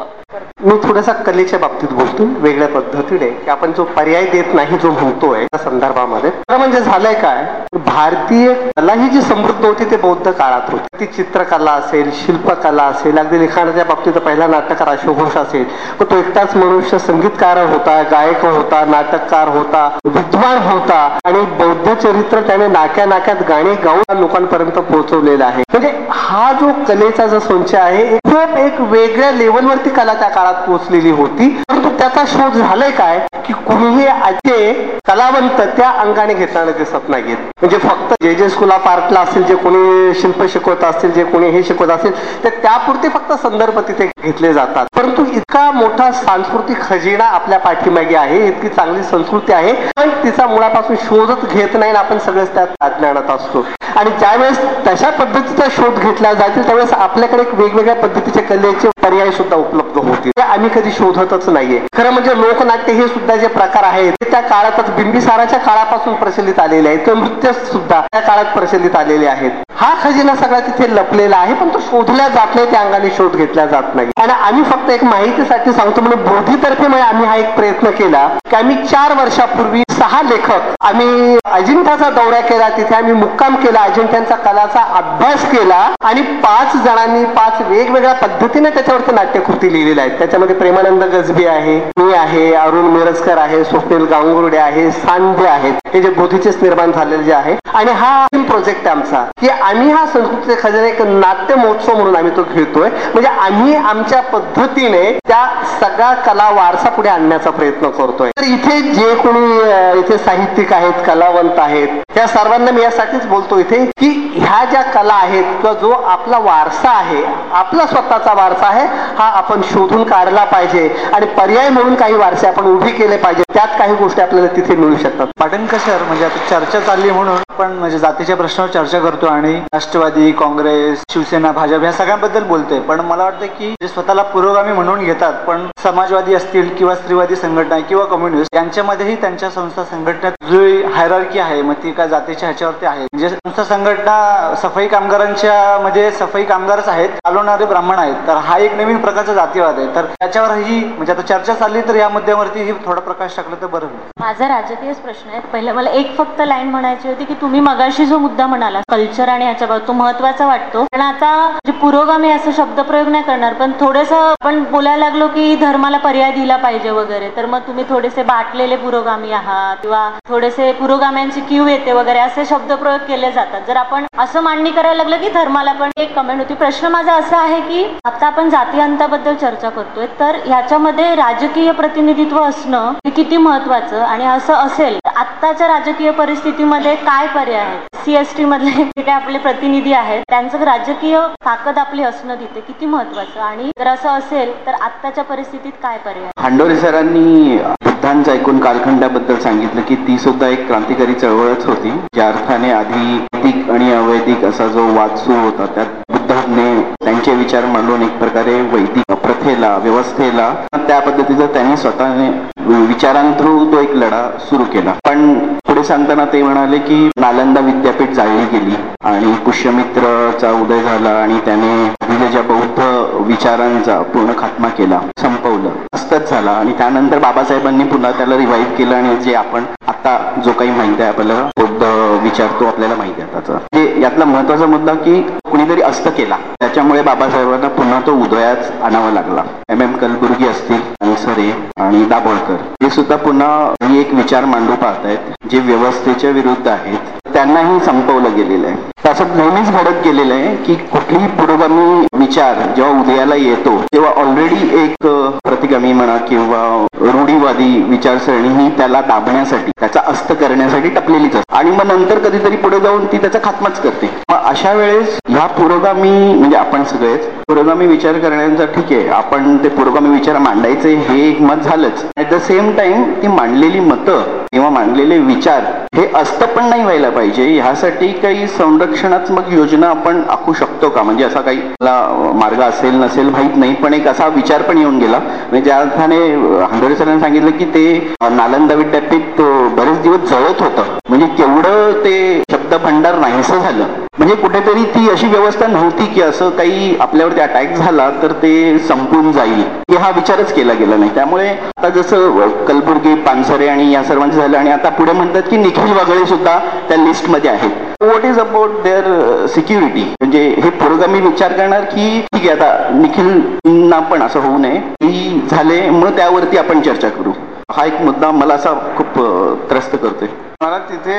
S17: मी थोडासा कलेच्या बाबतीत बोलतो वेगळ्या पद्धतीने की आपण जो पर्याय देत नाही जो म्हणतोय त्या संदर्भामध्ये. म्हणजे झालंय काय? भारतीय कला ही जी समृद्ध होती ते बौद्ध काळात होती. ती चित्रकला असेल शिल्पकला असेल अगदी लिखाणाच्या बाबतीत पहिला नाटककार अशोकघोष असेल. तर तो एकटाच मनुष्य संगीतकार होता गायक होता नाटककार होता विद्वान होता आणि बौद्ध चरित्र त्याने नाक्या नाक्यात गाणी गाऊन लोकांपर्यंत पोहोचवलेला आहे. म्हणजे हा जो कलेचा जो संचय आहे खूप एक वेगळ्या लेवलवरती कला त्या काळात पोहोचलेली होती. परंतु त्याचा शोध झालाय काय की कुणीही आजचे कलावंत त्या अंगाने घेताना दिसत नाहीत म्हणजे फक्त जे जे स्कूल ऑफ आर्टला जे कोणी शिल्प शिकवत असतील जे कोणी हे शिकवत असेल तर त्यापुरते फक्त संदर्भ तिथे घेतले जातात. परंतु इतका मोठा सांस्कृतिक खजिना आपल्या पाठीमागे आहे इतकी चांगली संस्कृती आहे पण तिचा मुळापासून शोधच घेत नाही आपण सगळेच त्यात अज्ञानात असतो. आणि ज्यावेळेस तशा पद्धतीचा शोध घेतला जातील त्यावेळेस आपल्याकडे वेगवेगळ्या पद्धतीचे कलेचे पर्याय सुद्धा उपलब्ध होतील. ते आम्ही कधी शोधतच नाहीये. खरं म्हणजे लोकनाट्य हे सुद्धा जे प्रकार आहेत ते त्या काळातच बिंबिसाराच्या काळापासून प्रचलित आलेले आहेत. किंवा नृत्य सुद्धा त्या काळात प्रचलित आलेले आहेत. हा खजिना सगळा तिथे लपलेला आहे पण तो शोधला जात नाही त्या अंगाने शोध घेतला जात नाही. आणि आम्ही फक्त एक माहितीसाठी सांगतो म्हणून बोधीतर्फे आम्ही हा एक प्रयत्न केला की आम्ही चार वर्षापूर्वी सहा लेखक. आम्ही अजिंठाचा दौरा केला तिथे आम्ही मुक्काम केला अजिंठ्यांचा कलाचा अभ्यास केला आणि पाच जणांनी पाच वेगवेगळ्या पद्धतीने त्याच्यावरती नाट्यकृती लिहिलेल्या आहेत. त्याच्यामध्ये प्रेमानंद गजबी आहे मी आहे अरुण मिरजकर आहे स्वप्नील गांगुर्डे आहे सांधे आहेत. हे जे बोधीचेच निर्माण झालेले जे आहे. आणि हा प्रोजेक्ट आहे आमचा. की आम्ही हा संस्कृतीचा खजाना एक नाट्य महोत्सव म्हणून आम्ही तो घेतोय म्हणजे आम्ही आमच्या पद्धतीने त्या सगळा कला वारसा पुढे आणण्याचा प्रयत्न करतोय. तर इथे जे कोणी इथे साहित्यिक आहेत कलावंत आहेत. या सर्वांना मी यासाठीच बोलतो इथे की ह्या ज्या कला आहेत किंवा जो आपला वारसा आहे आपला स्वतःचा वारसा आहे हा आपण शोधून काढला पाहिजे आणि पर्याय म्हणून काही वारसे आपण उभे केले पाहिजे. त्यात काही गोष्टी आपल्याला तिथे मिळू शकतात.
S13: पाटणकर सर म्हणजे आता चर्चा चालली म्हणून पण म्हणजे जातीच्या प्रश्नावर चर्चा करतो आणि राष्ट्रवादी काँग्रेस शिवसेना भाजप या सगळ्यांबद्दल बोलतोय. पण मला वाटतं की जे स्वतःला पुरोगामी म्हणून घेतात पण समाजवादी असतील किंवा स्त्रीवादी संघटना किंवा कम्युनिस्ट यांच्यामध्येही त्यांच्या संस्था संघटना संघटनेत जी हायरार्की आहे मग ती काय जातीच्या ह्याच्यावरती आहे. म्हणजे संस्था संघटना सफाई कामगारांच्या म्हणजे सफाई कामगारच आहेत चालवणारे ब्राह्मण आहेत. तर हा एक नवीन प्रकारचा जातीवाद आहे. तर त्याच्यावरही म्हणजे आता चर्चा चालली तर या मुद्द्यावरती ही थोडा प्रकाश टाकला तर बरं होईल.
S10: माझा राजकीयच प्रश्न आहे. पहिलं मला एक फक्त लाईन म्हणायची होती की तुम्ही मगाशी जो मुद्दा म्हणाला कल्चर आणि ह्याच्याबाबत तो महत्त्वाचा वाटतो. पण आता म्हणजे पुरोगामी असं शब्दप्रयोग नाही करणार पण थोडस आपण बोलायला लागलो की धर्माला पर्याय दिला पाहिजे वगैरे. तर मग तुम्ही थोडेसे बाटलेले पुरोगामी आहात किंवा थोडेसे पुरोगाम्यांची क्यू येते वगैरे असे शब्दप्रयोग केले जातात. जर आपण असं मांडणी करायला लागलं की धर्माला पण एक कमेंट होती. प्रश्न माझा असा आहे की आता आपण जाती अंताबद्दल चर्चा करतोय तर ह्याच्यामध्ये राजकीय प्रतिनिधित्व असणं हे किती महत्वाचं? आणि असं असेल तर आत्ताच्या राजकीय परिस्थितीमध्ये काय पर्याय आहेत? सीएसटी मधले जे काही आपले प्रतिनिधी आहेत त्यांचं राजकीय ताकद आपली असणं तिथे किती महत्वाचं? आणि जर असं असेल तर आत्ताच्या परिस्थितीत काय पर्याय
S18: हांडोरे सरांनी बुद्धांचं ऐकून कालखंडाबद्दल सांगितलं की ती सुद्धा एक क्रांतिकारी चळवळच होती ज्या अर्थाने आधी वैदिक आणि अवैदिक असा जो वाद सुरू होता त्यात बुद्धाने त्यांचे विचार मांडून एक प्रकारे वैदिक प्रथेला व्यवस्थेला त्या पद्धतीचा त्यांनी स्वतःने विचारांथ्रू तो एक लढा सुरू केला. पण पुढे सांगताना ते म्हणाले की नालंदा विद्यापीठ जाळली गेली आणि पुष्यमित्रचा उदय झाला आणि त्याने विजयच्या बौद्ध विचारांचा पूर्ण खात्मा केला संपवलं. असतच झाला आणि त्यानंतर बाबासाहेबांनी पुन्हा त्याला रिवाईव्ह केलं आणि जे आपण आता जो काही माहिती आहे आपल्याला बौद्ध विचार तो आपल्याला माहिती आहे त्याचा. म्हणजे यातला महत्त्वाचा मुद्दा की कुणीतरी अस्त केला. त्याच्यामुळे बाबासाहेबांना पुन्हा तो उदयाच आणावा लागला. एम एम कलबुर्गी असतील सरे आणि दाभोळकर. हे सुद्धा पुन्हा ही एक विचार मांडू पाहतायत. जे व्यवस्थेच्या विरुद्ध आहेत. त्यांनाही संपवलं गेलेलं आहे. असं नेहमीच घडत गेलेलं आहे की कुठलीही पुरोगामी विचार जेव्हा उदयाला येतो तेव्हा ऑलरेडी एक प्रतिगामी म्हणा किंवा रूढीवादी विचारसरणी ही त्याला दाबण्यासाठी त्याचा अस्त करण्यासाठी टपलेलीच असते. आणि मग नंतर कधीतरी पुढे जाऊन ती त्याचा खात्माच करते. मग अशा वेळेस ह्या पुरोगामी म्हणजे आपण सगळेच पुरोगामी विचार करण्याचा ठीक आहे आपण ते पुरोगामी विचार मांडायचे हे एक मत झालंच. ऍट द सेम टाइम ती मांडलेली मतं किंवा मांडलेले विचार हे अस्त पण नाही व्हायला पाहिजे. ह्यासाठी काही संरक्षणात्मक योजना आपण आखू शकतो का? म्हणजे असा काही मार्ग असेल नसेल माहीत नाही पण एक असा विचार पण येऊन गेला. म्हणजे ज्या अर्थाने हंडोरे सरांनी सांगितलं की ते नालंदा विद्यापीठ बरेच दिवस जळत होतं. म्हणजे केवढं ते शब्द भंडार नाहीसं झालं. म्हणजे कुठेतरी ती अशी व्यवस्था नव्हती की असं काही आपल्यावरती अटॅक झाला तर ते संपून जाईल. की हा विचारच केला गेला नाही. त्यामुळे आता जसं कलबुर्गी पानसरे आणि या सर्वांचं झालं आणि आता पुढे म्हणतात की निखिल वगळे सुद्धा त्या लिस्टमध्ये आहेत. What is about their security म्हणजे हे पुरोगामी विचार करणार की ठीक आहे आता निखिलना पण असं होऊ नये. की झाले मग त्यावरती आपण चर्चा करू. हा एक मुद्दा मला असा खूप त्रस्त करतोय.
S8: मला तिथे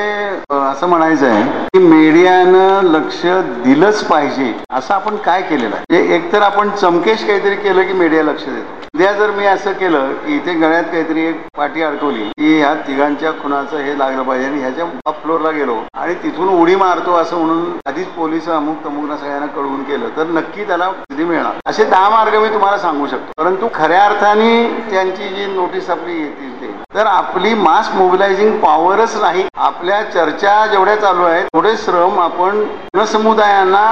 S8: असं म्हणायचं आहे की मीडियानं लक्ष दिलंच पाहिजे. असं आपण काय केलेलं आहे? म्हणजे एकतर आपण चमकेश काहीतरी केलं की मीडिया लक्ष देतो. उद्या जर मी असं केलं की इथे गळ्यात काहीतरी एक पाठी अडकवली की ह्या तिघांच्या खुनाचं हे लागलं पाहिजे आणि ह्याच्या टॉप फ्लोअरला गेलो आणि तिथून उडी मारतो असं म्हणून आधीच पोलीस अमुक तमुकना सगळ्यांना कळवून केलं तर नक्की त्याला सिद्धी मिळणार. असे दहा मार्ग मी तुम्हाला सांगू शकतो. परंतु खऱ्या अर्थाने त्यांची जी नोटीस आपली येतील ते तर आपली मास मोबिलायझिंग पॉवरच नाही. आपल्या चर्चा जेवढ्या चालू आहेत थोडे श्रम आपण जनसमुदायांना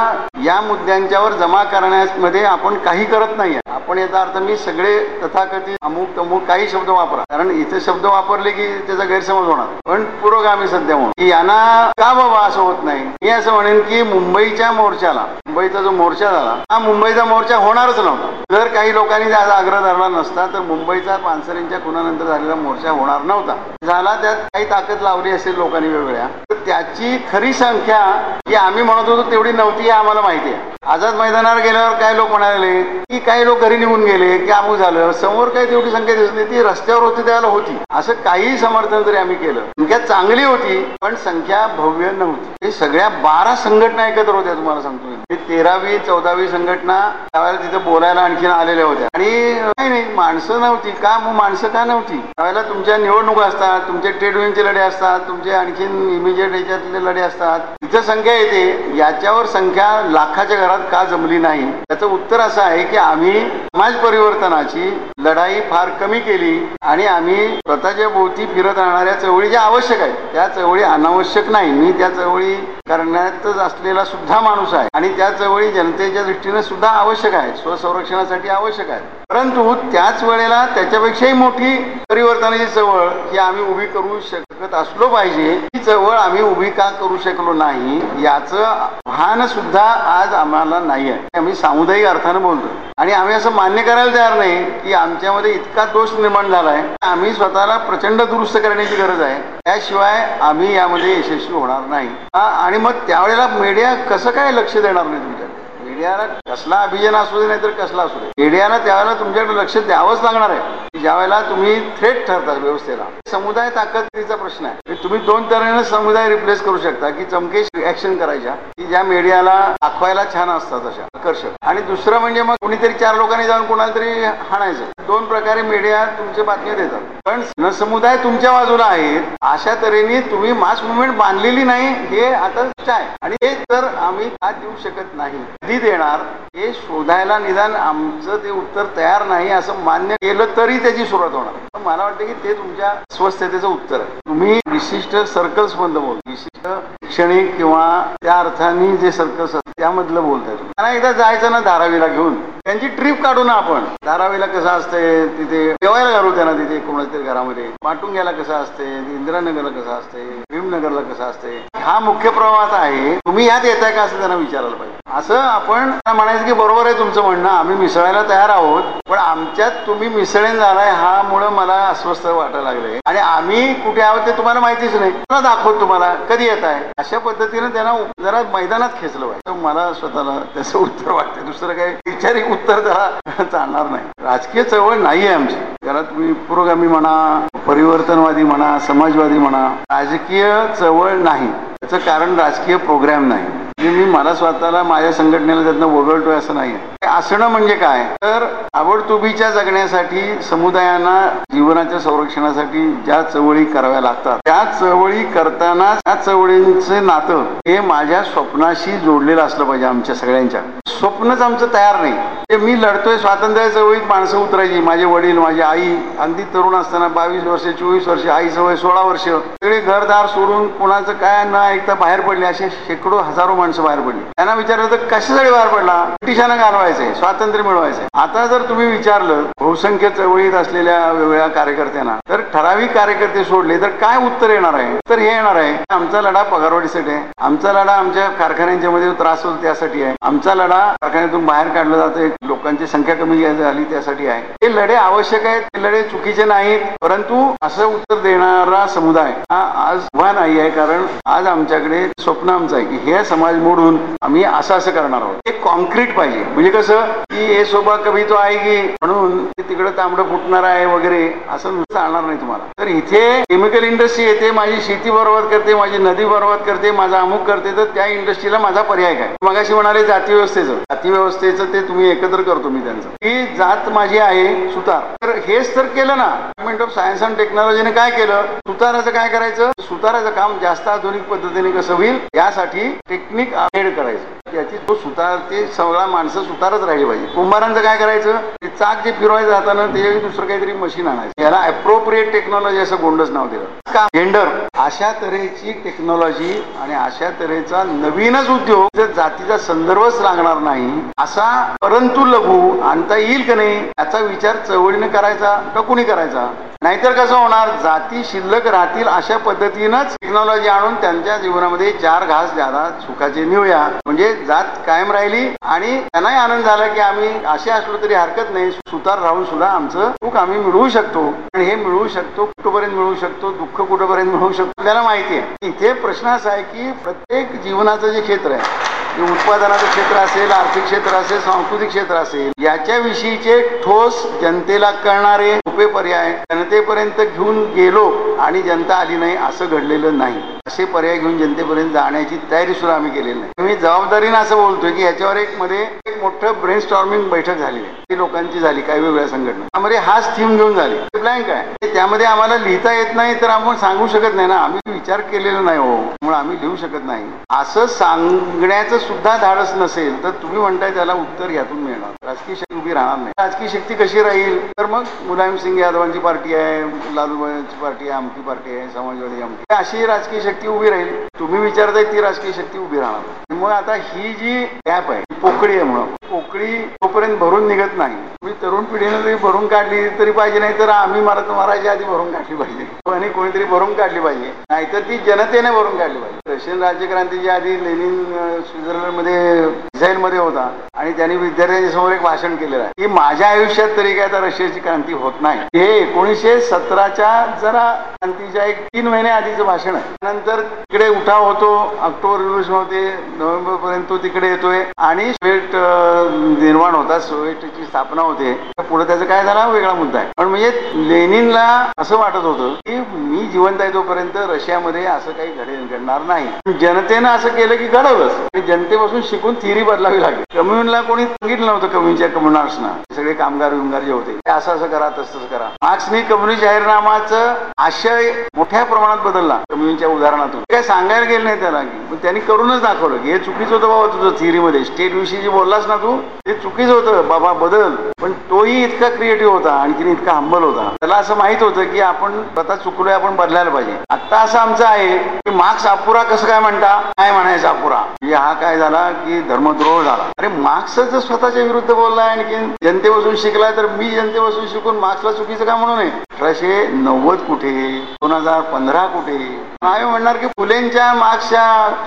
S8: या मुद्द्यांच्यावर जमा करण्यामध्ये आपण काही करत नाही आपण याचा अर्थ मी सगळे तथाकथित अमुक तमुक काही शब्द वापरा. कारण इथे शब्द वापरले की त्याचा गैरसमज होणार. पण पुरोगामी सध्या म्हणून. की यांना का बाबा असं होत नाही? मी असं म्हणेन की मुंबईच्या मोर्चाला मुंबईचा जो मोर्चा झाला हा मुंबईचा मोर्चा होणारच नव्हता. जर काही लोकांनी त्याचा आग्रह धरला नसता तर मुंबईचा पानसरेंच्या खुनानंतर झालेला मोर्चा होणार नव्हता. झाला त्यात काही ताकद लावली असेल लोकांनी वेगवेगळ्या. तर त्याची खरी संख्या जी आम्ही म्हणत होतो तेवढी नव्हती हे आम्हाला माहिती आहे. आझाद मैदानावर गेल्यावर काही लोक म्हणाले की काही लोक घरी निघून गेले की अमुक झालं. समोर काही तेवढी संख्या दिसत नाही ती रस्त्यावर होती त्याला होती. असं काहीही समर्थन जरी आम्ही केलं. संख्या चांगली होती पण संख्या भव्य नव्हती. हे सगळ्या बारा संघटना एकत्र होत्या तुम्हाला सांगतो मी. तेरावी चौदावी संघटना त्यावेळेला तिथे बोलायला आणखीन आलेल्या होत्या. आणि नाही नाही माणसं नव्हती. का मग माणसं का नव्हती? त्यावेळेला तुमच्या निवडणुका असतात तुमचे ट्रेड युनियनचे लढे असतात तुमचे आणखीन इमिजिएट याच्यातले लढे असतात. तिथं संख्या येते. याच्यावर संख्या लाखाच्या घरात का जमली नाही? त्याचं उत्तर असं आहे की आम्ही समाज परिवर्तनाची लढाई फार कमी केली आणि आम्ही स्वतःच्या भोवती फिरत राहणाऱ्या चळवळी ज्या आवश्यक आहेत त्या चळवळी अनावश्यक नाही. मी त्या चळवळी करण्यातच असलेला सुद्धा माणूस आहे आणि त्या चळवळी जनतेच्या दृष्टीने सुद्धा आवश्यक आहे स्वसंरक्षणासाठी आवश्यक आहे. परंतु त्याच वेळेला त्याच्यापेक्षाही मोठी परिवर्तनाची चळवळ ही आम्ही उभी करू शकत असलो पाहिजे. ही चळवळ आम्ही उभी का करू शकलो नाही याचं भान सुद्धा आज आम्हाला नाही आहे. आम्ही सामुदायिक अर्थानं बोलतो आणि आम्ही असं मान्य करायला तयार नाही की आमच्यामध्ये इतका दोष निर्माण झाला आहे. आम्ही स्वतःला प्रचंड दुरुस्त करण्याची गरज आहे. त्याशिवाय आम्ही यामध्ये यशस्वी होणार नाही. आणि मग त्यावेळेला मीडिया कसं काय लक्ष देणार नाही तुमच्या मीडियाला कसला अभियान असू दे नाहीतर कसला असू दे. मीडियाला त्यावेळेला तुमच्याकडे लक्ष द्यावंच लागणार आहे. ज्या वेळेला तुम्ही थ्रेट ठरतात व्यवस्थेला. समुदाय ताकदीचा प्रश्न आहे. तुम्ही दोन तऱ्हेने समुदाय रिप्लेस करू शकता की चमकेश ऍक्शन करायच्या की ज्या मीडियाला दाखवायला छान असतात अशा आकर्षक. आणि दुसरं म्हणजे मग कुणीतरी चार लोकांनी जाऊन कोणाला तरी हाणायचं. दोन प्रकारे मीडिया तुमच्या बातम्या देतात. पण समुदाय तुमच्या बाजूला आहेत अशा तऱ्हेने तुम्ही मास मुवमेंट बांधलेली नाही हे आता आहे. आणि हे तर आम्ही आज देऊ शकत नाही. कधी देणार हे शोधायला निदान आमचं ते उत्तर तयार नाही असं मान्य केलं तरी त्याची सुरुवात होणार. मला वाटतं की ते तुमच्या स्वस्थतेचं उत्तर आहे. तुम्ही विशिष्ट सर्कल्स मधलं बोल विशिष्ट शैक्षणिक किंवा त्या अर्थाने जे सर्कल्स असतात त्यामधलं बोलताय त्यांना एकदा जायचं ना धारावीला घेऊन. त्यांची ट्रिप काढू ना आपण. धारावीला कसं असतंय तिथे जेवायला घालू त्यांना तिथे कोणाच्या तरी घरामध्ये. पाटुंग्याला कसं असते इंदिरानगरला कसं असते भीमनगरला कसं असते हा मुख्य प्रवास आहे. तुम्ही यात येताय का असं त्यांना विचारायला पाहिजे. असं आपण म्हणायचं की बरोबर आहे तुमचं म्हणणं आम्ही मिसळायला तयार आहोत. पण आमच्यात तुम्ही मिसळीन झालाय हा मुळे मला अस्वस्थ वाटायला लागले आणि आम्ही कुठे आहोत ते तुम्हाला माहितीच नाही. मला दाखवत तुम्हाला? कधी येत आहे अशा पद्धतीने त्यांना जरा मैदानात खेचलं पाहिजे. मला स्वतःला त्याचं उत्तर वाटते दुसरं काही विचारी उत्तर त्याला चालणार नाही. राजकीय चळवळ नाही आहे आमची. त्याला तुम्ही पुरोगामी म्हणा परिवर्तनवादी म्हणा समाजवादी म्हणा राजकीय चळवळ नाही. त्याचं कारण राजकीय प्रोग्राम नाही. मी मला स्वतःला माझ्या संघटनेला त्यातनं वगळतोय असं नाही असणं म्हणजे काय? तर आवडतुबीच्या जगण्यासाठी समुदायांना जीवनाच्या संरक्षणासाठी ज्या चळवळी कराव्या लागतात त्या चळवळी करताना त्या चळवळींचे नातं हे माझ्या स्वप्नाशी जोडलेलं असलं पाहिजे आमच्या सगळ्यांच्या. स्वप्नच आमचं तयार नाही. ते मी लढतोय स्वातंत्र्य चळवळीत माणसं उतरायची माझे वडील माझी आई अगदी तरुण असताना बावीस वर्ष चोवीस वर्ष आई सवय सोळा वर्ष सगळे घरदार सोडून कोणाचं काय न ऐकता बाहेर पडले असे शेकडो हजारो माणसं बाहेर पडली. त्यांना विचारलं तर कशासाठी बाहेर पडला? ब्रिटिशांना घालवायचंय स्वातंत्र्य मिळवायचंय. आता जर तुम्ही विचारलं बहुसंख्य चळवळीत असलेल्या वेगवेगळ्या कार्यकर्त्यांना तर ठराविक कार्यकर्ते सोडले तर काय उत्तर येणार आहे? तर हे येणार आहे आमचा लढा पगारवाढीसाठी आहे. आमचा लढा आमच्या कारखान्यांच्या मध्ये त्रास होतो त्यासाठी आहे. आमचा लढा कारखान्यातून बाहेर काढलं जातोय लोकांची संख्या कमी झाली त्यासाठी आहे. हे लढे आवश्यक आहेत ते लढे चुकीचे नाहीत परंतु असं उत्तर देणारा समुदाय हा आज उभा नाही आहे कारण आज आमच्याकडे स्वप्न आमचं आहे की हे समाज मोडून आम्ही असं असं करणार आहोत. एक कॉन्क्रीट पाहिजे. म्हणजे कसं की हे सोबा कभी तो आहे की म्हणून तिकडे तांबडं फुटणार आहे वगैरे असं नुसतं आणणार नाही तुम्हाला. तर इथे केमिकल इंडस्ट्री येते माझी शेती बरोबर करते माझी नदी बरोबर करते माझा अमुक करते तर त्या इंडस्ट्रीला माझा पर्याय काय? मगाशी म्हणाले जाती व्यवस्थेचं. जाती व्यवस्थेचं ते तुम्ही एकत्र करतो मी त्यांचं. ही जात माझी आहे सुतार. तर हेच तर केलं ना. डिपार्टमेंट ऑफ सायन्स अँड टेक्नॉलॉजीने काय केलं? सुताराचं काय करायचं? सुताराचं काम जास्त आधुनिक पद्धतीने कसं होईल? यासाठी टेक्निक ऍड करायचं याची तो सुतार ते सगळा माणसं सुतारच राहिली पाहिजे. कुंभारांचं काय करायचं? ते चाक जे फिरवायचं जाताना ते दुसरं काहीतरी मशीन आणायचं. याला अप्रोप्रिएट टेक्नॉलॉजी असं गोंडच नाव दिलं. का? जेंडर अशा तऱ्हेची टेक्नॉलॉजी आणि अशा तऱ्हेचा नवीनच उद्योग जर जातीचा संदर्भच लागणार नाही असा परंतु लघु आणता येईल का नाही याचा विचार चळवळीने करायचा का कुणी करायचा? नाहीतर कसं होणार? जाती शिल्लक राहतील अशा पद्धतीनंच टेक्नॉलॉजी आणून त्यांच्या जीवनामध्ये चार घास ज्यादा सुखाचे नेऊया म्हणजे जात कायम राहिली आणि त्यांनाही आनंद झाला की आम्ही असे असलो तरी हरकत नाही. सुतार राहून सुद्धा आमचं सुख आम्ही मिळवू शकतो. आणि हे मिळवू शकतो कुठपर्यंत मिळवू शकतो दुःख कुठपर्यंत मिळवू शकतो आपल्याला माहिती आहे. इथे प्रश्न असा आहे की प्रत्येक जीवनाचं जे क्षेत्र आहे जे उत्पादनाचं क्षेत्र असेल आर्थिक क्षेत्र असेल सांस्कृतिक क्षेत्र असेल याच्याविषयीचे ठोस जनतेला कळणारे सोपे पर्याय जनतेपर्यंत घेऊन गेलो आणि जनता आली नाही असं घडलेलं नाही. असे पर्याय घेऊन जनतेपर्यंत जाण्याची तयारी सुद्धा आम्ही केलेली नाही. मी जबाबदारीनं असं बोलतोय की याच्यावर एक मध्ये एक मोठं ब्रेन स्टॉर्मिंग बैठक झाली आहे. ती लोकांची झाली काही वेगळ्या संघटना. त्यामध्ये हाच थीम घेऊन झाली. ब्लँक आहे त्यामध्ये आम्हाला लिहिता येत नाही तर आपण सांगू शकत नाही ना. आम्ही विचार केलेला नाही हो. म्हणून आम्ही लिहू शकत नाही. असं सांगण्याचं सुद्धा धाडस नसेल तर तुम्ही म्हणताय त्याला उत्तर यातून मिळणार. राजकीय शक्ती उभी राहणार नाही. राजकीय शक्ती कशी राहील? तर मग मुलायम सिंग यादवांची पार्टी आहे लालूबाईंची पार्टी आहे आमची पार्टी आहे समाजवादी आमची अशी राजकीय शक्ती उभी राहील. तुम्ही विचारताय ती राजकीय शक्ती उभी राहणार. मग आता ही जी गॅप आहे पोकळी आहे म्हणून. पोकळी तोपर्यंत भरून निघत नाही. मी तरुण पिढीने जरी भरून काढली तरी पाहिजे नाही तर आम्ही मारत मारायच्या आधी भरून काढली पाहिजे. आणि कोणीतरी भरून काढली पाहिजे. नाहीतर ती जनतेने भरून काढली पाहिजे. रशियन राज्यक्रांतीच्या आधी लेनिन स्वित्झर्लंडमध्ये मध्ये मध्ये होता. आणि त्यांनी विद्यार्थ्यांच्या समोर एक भाषण केलेलं आहे. की माझ्या आयुष्यात तरी काय आता रशियाची क्रांती होत नाही. हे एकोणीसशे सतराच्या जरा क्रांतीच्या एक तीन महिने आधीचं भाषण आहे. नंतर तिकडे उठाव होतो ऑक्टोबर रिव्होल्युशन होते नोव्हेंबर पर्यंत तो तिकडे येतोय आणि सोविएट निर्माण होता सोविएटची स्थापना होते. पुढे त्याचा काय झाला? वेगळा मुद्दा आहे. पण म्हणजे लेनिनला असं वाटत होतं की मी जिवंत आहे तोपर्यंत रशियामध्ये असं काही घडेल घडणार नाही. जनतेनं असं केलं की घडवलंच. जनतेपासून शिकून थिरी बदलावी लागेल. कम्युनला कोणी सांगितलं नव्हतं कम्युनच्या कम्युनार्सना. सगळे कामगार विमगार जे होते असं असं करा तसं तसं करा. मार्क्सनी कम्युनिस्ट जाहीरनामाचं आशय मोठ्या प्रमाणात बदलला. कम्युनिच्या उदाहरणातून. काय सांगायला गेलं नाही त्याला पण त्यांनी करूनच दाखवलं की हे चुकीचं होतं बाबा तुझं थिअरीमध्ये स्टेट विषयी जे बोललास ना तू ते चुकीचं होतं. बाबा बदल. पण तोही इतका क्रिएटिव्ह होता आणखीन इतका हंबल होता. त्याला असं माहीत होतं की आपण स्वतः चुकलोय आपण बदलायला पाहिजे. आता असं आमचं आहे की मार्क्स अपुरा कसं काय म्हणता? काय म्हणायचं अपुरा? म्हणजे हा काय झाला की धर्मद्रोह झाला. अरे मार्क्स जर स्वतःच्या विरुद्ध बोललाय आणखीन. जनतेपासून शिकलाय तर मी जनतेपासून शिकून मार्क्सला चुकीचं का म्हणू नये? अठराशे नव्वद कुठे? दोन हजार पंधरा कुठे? आम्ही म्हणणार की फुलेंच्या मार्क्सच्या